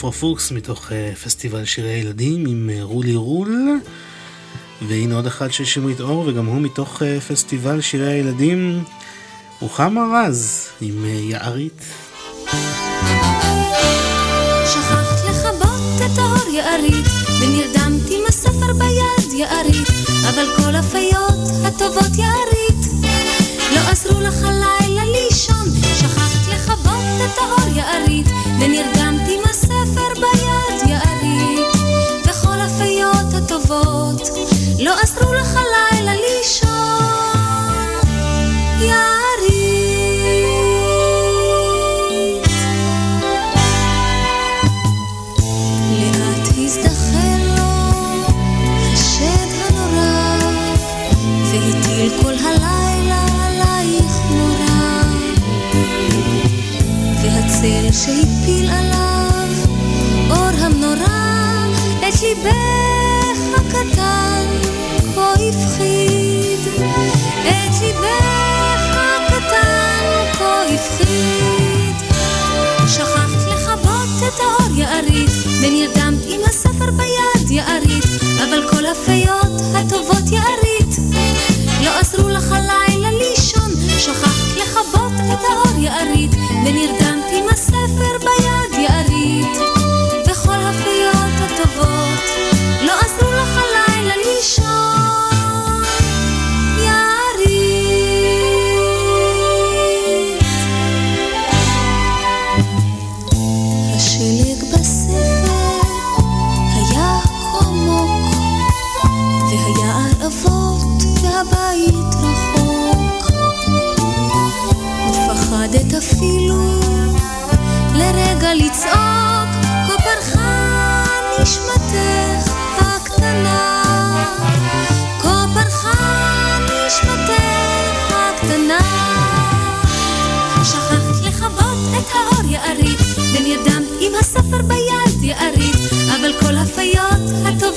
עפרה פוקס מתוך אה, פסטיבל שירי הילדים עם אה, רולי רול. והנה עוד אחד של שמרית אור וגם הוא מתוך אה, פסטיבל שירי הילדים. רוחמה רז עם יערית. שכחת אבל יערית. ונרדמת لو أسرول خلى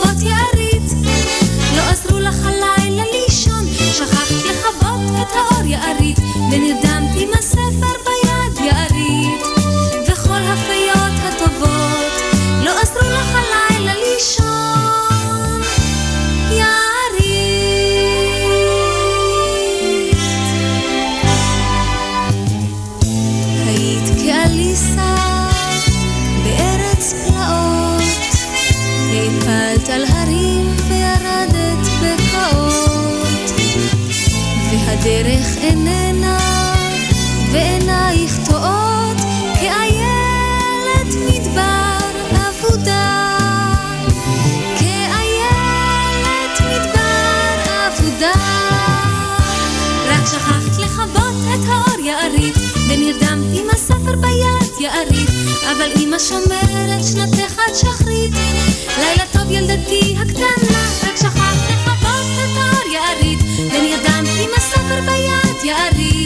לכבות יערית, לא עזרו לך הלילה לישון, שכחת לכבות את האור. יעריף, אבל אמא שומרת שנתך עד שחרית. לילה טוב ילדתי הקטנה, רק שכחת לכבות את האור יעריף, בן ידם עם הסופר ביד יעריף.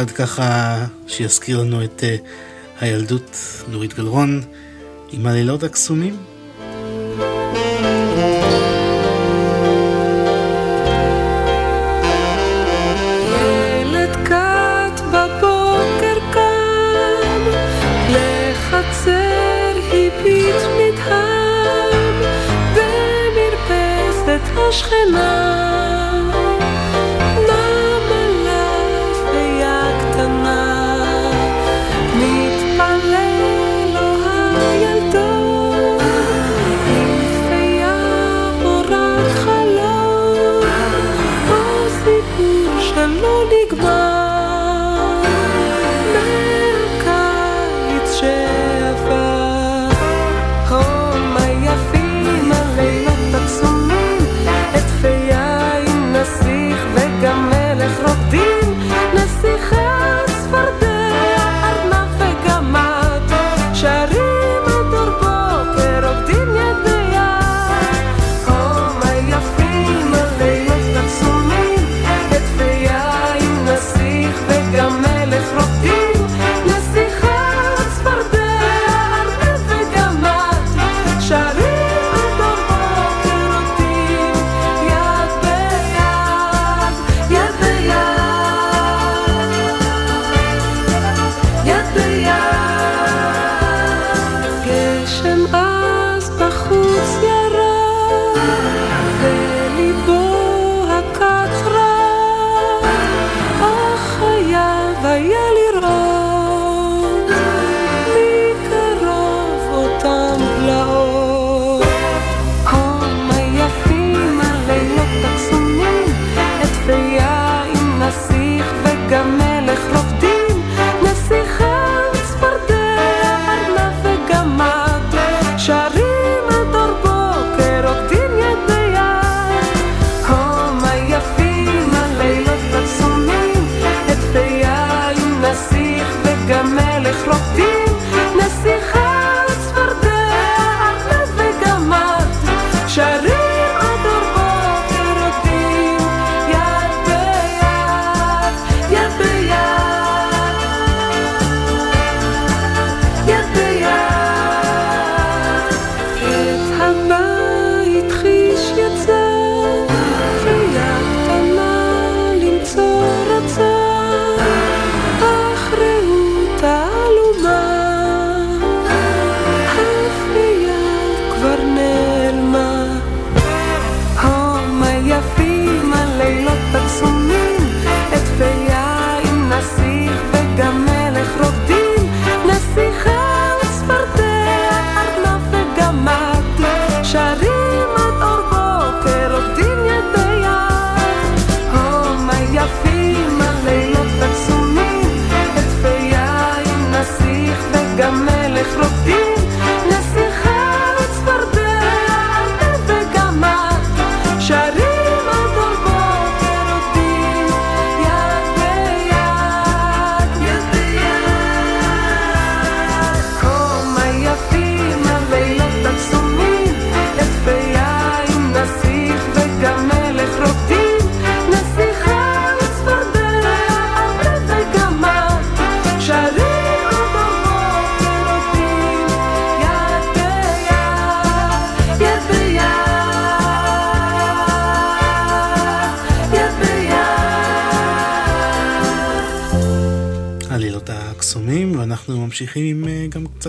אחד ככה שיזכיר לנו את אה, הילדות, נורית גלרון, עם הלילות הקסומים.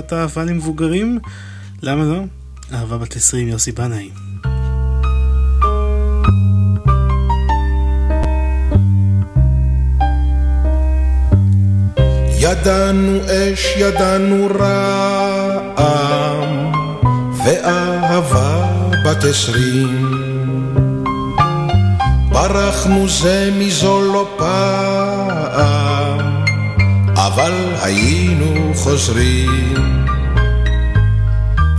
קצת אהבה למבוגרים. למה לא? אהבה בת 20, יוסי בנאי. ידענו אש, ידענו רעם, ואהבה בת עשרים. ברחנו זה מזו לא פעם, אבל היינו חוזרים.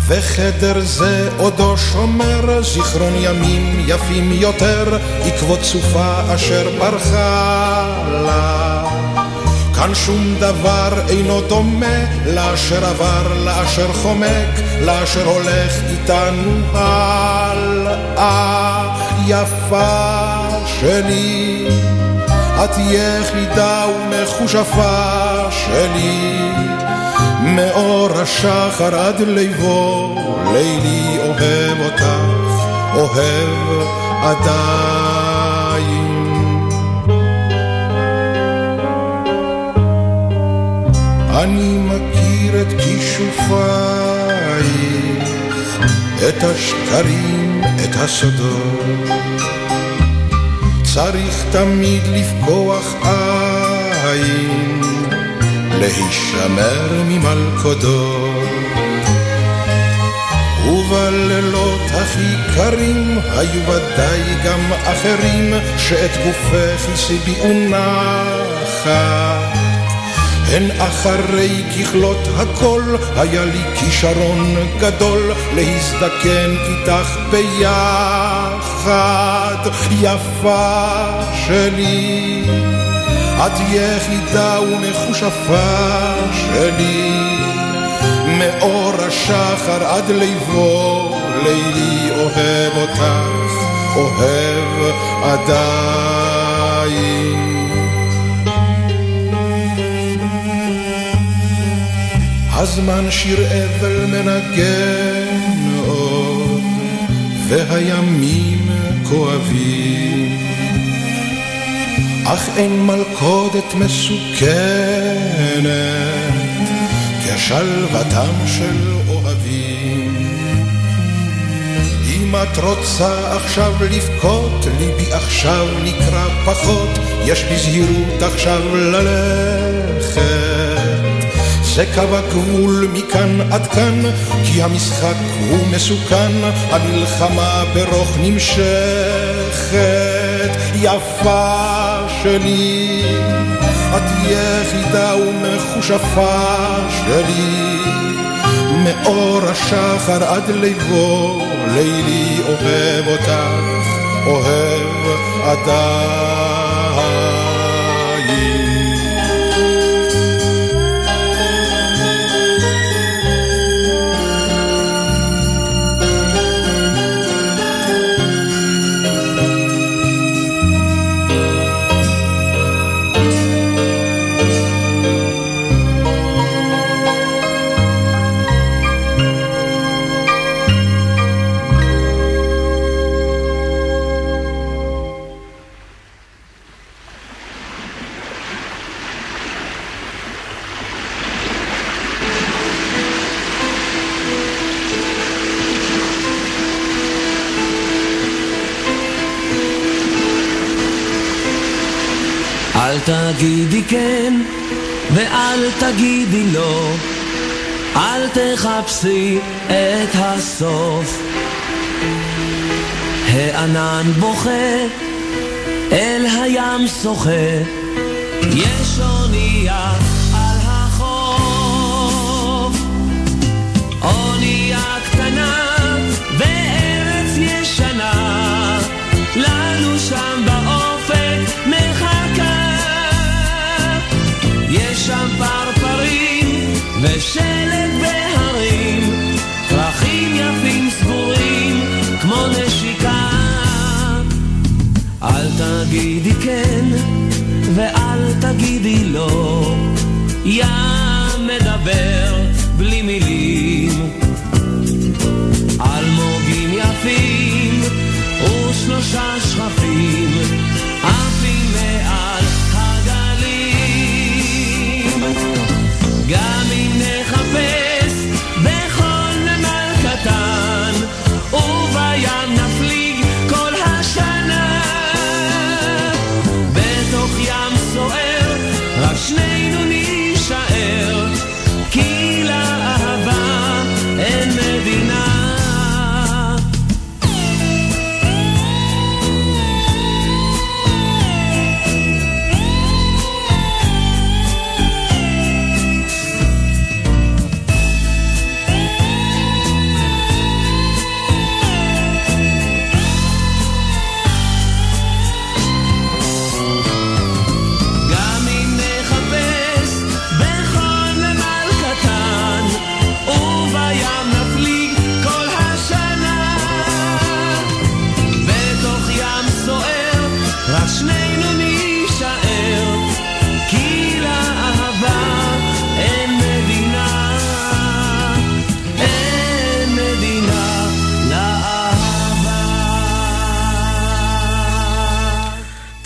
וחדר זה עודו שומר זיכרון ימים יפים יותר, עקבות סופה אשר ברחה לה. כאן שום דבר אינו דומה לאשר עבר, לאשר חומק, לאשר הולך איתנו הלאה. יפה שלי, את יחידה ומכושפה שלי, מאור השחר עד ליבו, לילי אוהב אותך, אוהב עדיין. אני מכיר את כישופייך, את השקרים, את הסודות. צריך תמיד לפקוח עין, להישמר ממלכודות. ובלילות הכי קרים היו ודאי גם אחרים שאת גופך הסיביעו נחת. הן אחרי ככלות הכל, היה לי כישרון גדול להזדקן איתך ביחד, יפה שלי. את יחידה ומכושפה שלי, מאור השחר עד ליבו, לילי אוהב אותך, אוהב עדיין. הזמן שיר אבל מנגן עוד, והימים כואבים. אך אין מלכודת מסוכנת כשלוותם של אוהבים. אם את רוצה עכשיו לבכות, ליבי עכשיו נקרא פחות, יש בזהירות עכשיו ללכת. זה קו הגבול מכאן עד כאן, כי המשחק הוא מסוכן, המלחמה ברוך נמשכת. יפה שלי, את יחידה ומכושפה שלי, מאור השחר עד ליבו, לילי אוהב אותך, אוהב עדיין. תגידי כן ואל תגידי לא, אל תחפשי את הסוף. הענן בוכה, אל הים שוחה, יש אונייה החוף. ישנה, לנו שם אל תגידי כן ואל תגידי לא, ים מדבר בלי מילים. אלמוגים יפים ושלושה שכפים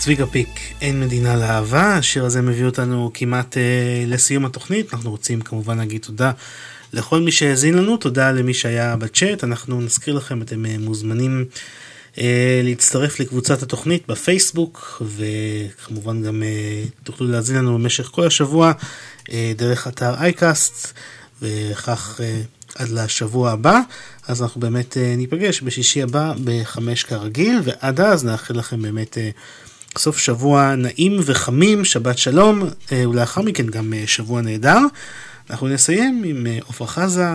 צביקה פיק, אין מדינה לאהבה, השיר הזה מביא אותנו כמעט אה, לסיום התוכנית, אנחנו רוצים כמובן להגיד תודה לכל מי שהאזין לנו, תודה למי שהיה בצ'אט, אנחנו נזכיר לכם, אתם אה, מוזמנים אה, להצטרף לקבוצת התוכנית בפייסבוק, וכמובן גם אה, תוכלו להאזין לנו במשך כל השבוע אה, דרך אתר אייקאסט, וכך אה, עד לשבוע הבא. אז אנחנו באמת אה, ניפגש בשישי הבא בחמש כרגיל, ועד אז נאחל לכם באמת אה, סוף שבוע נעים וחמים, שבת שלום, אה, ולאחר מכן גם אה, שבוע נהדר. אנחנו נסיים עם אה, עפרה חזה,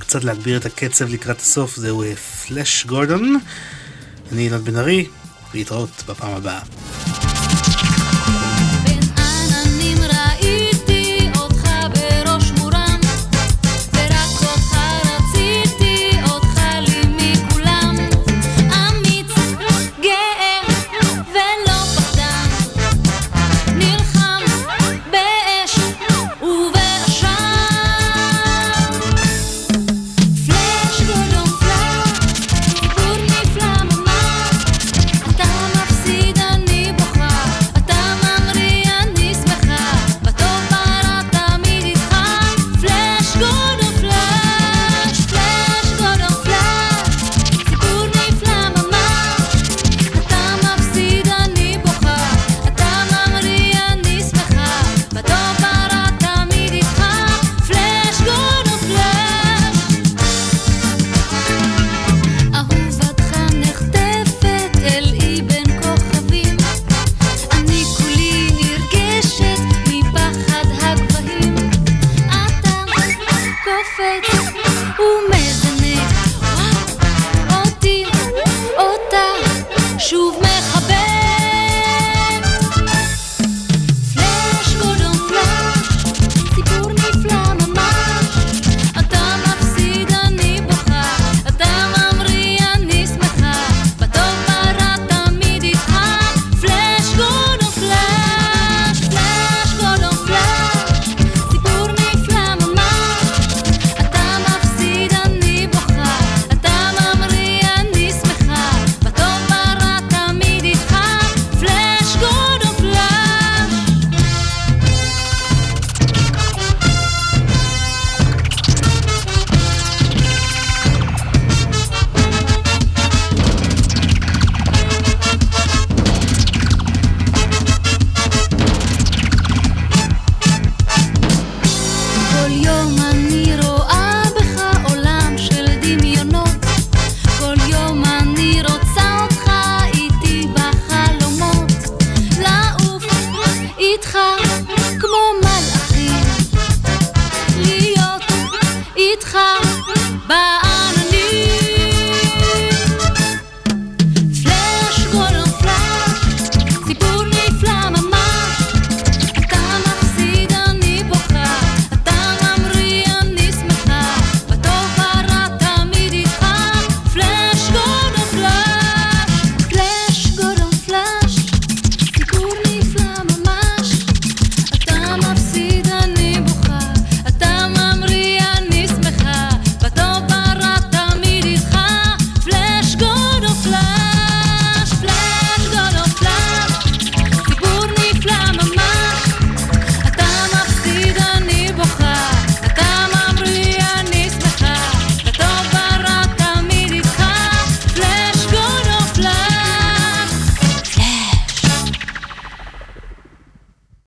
קצת להגביר את הקצב לקראת הסוף, זהו פלאש גורדון. אני אילן בן ארי, להתראות בפעם הבאה.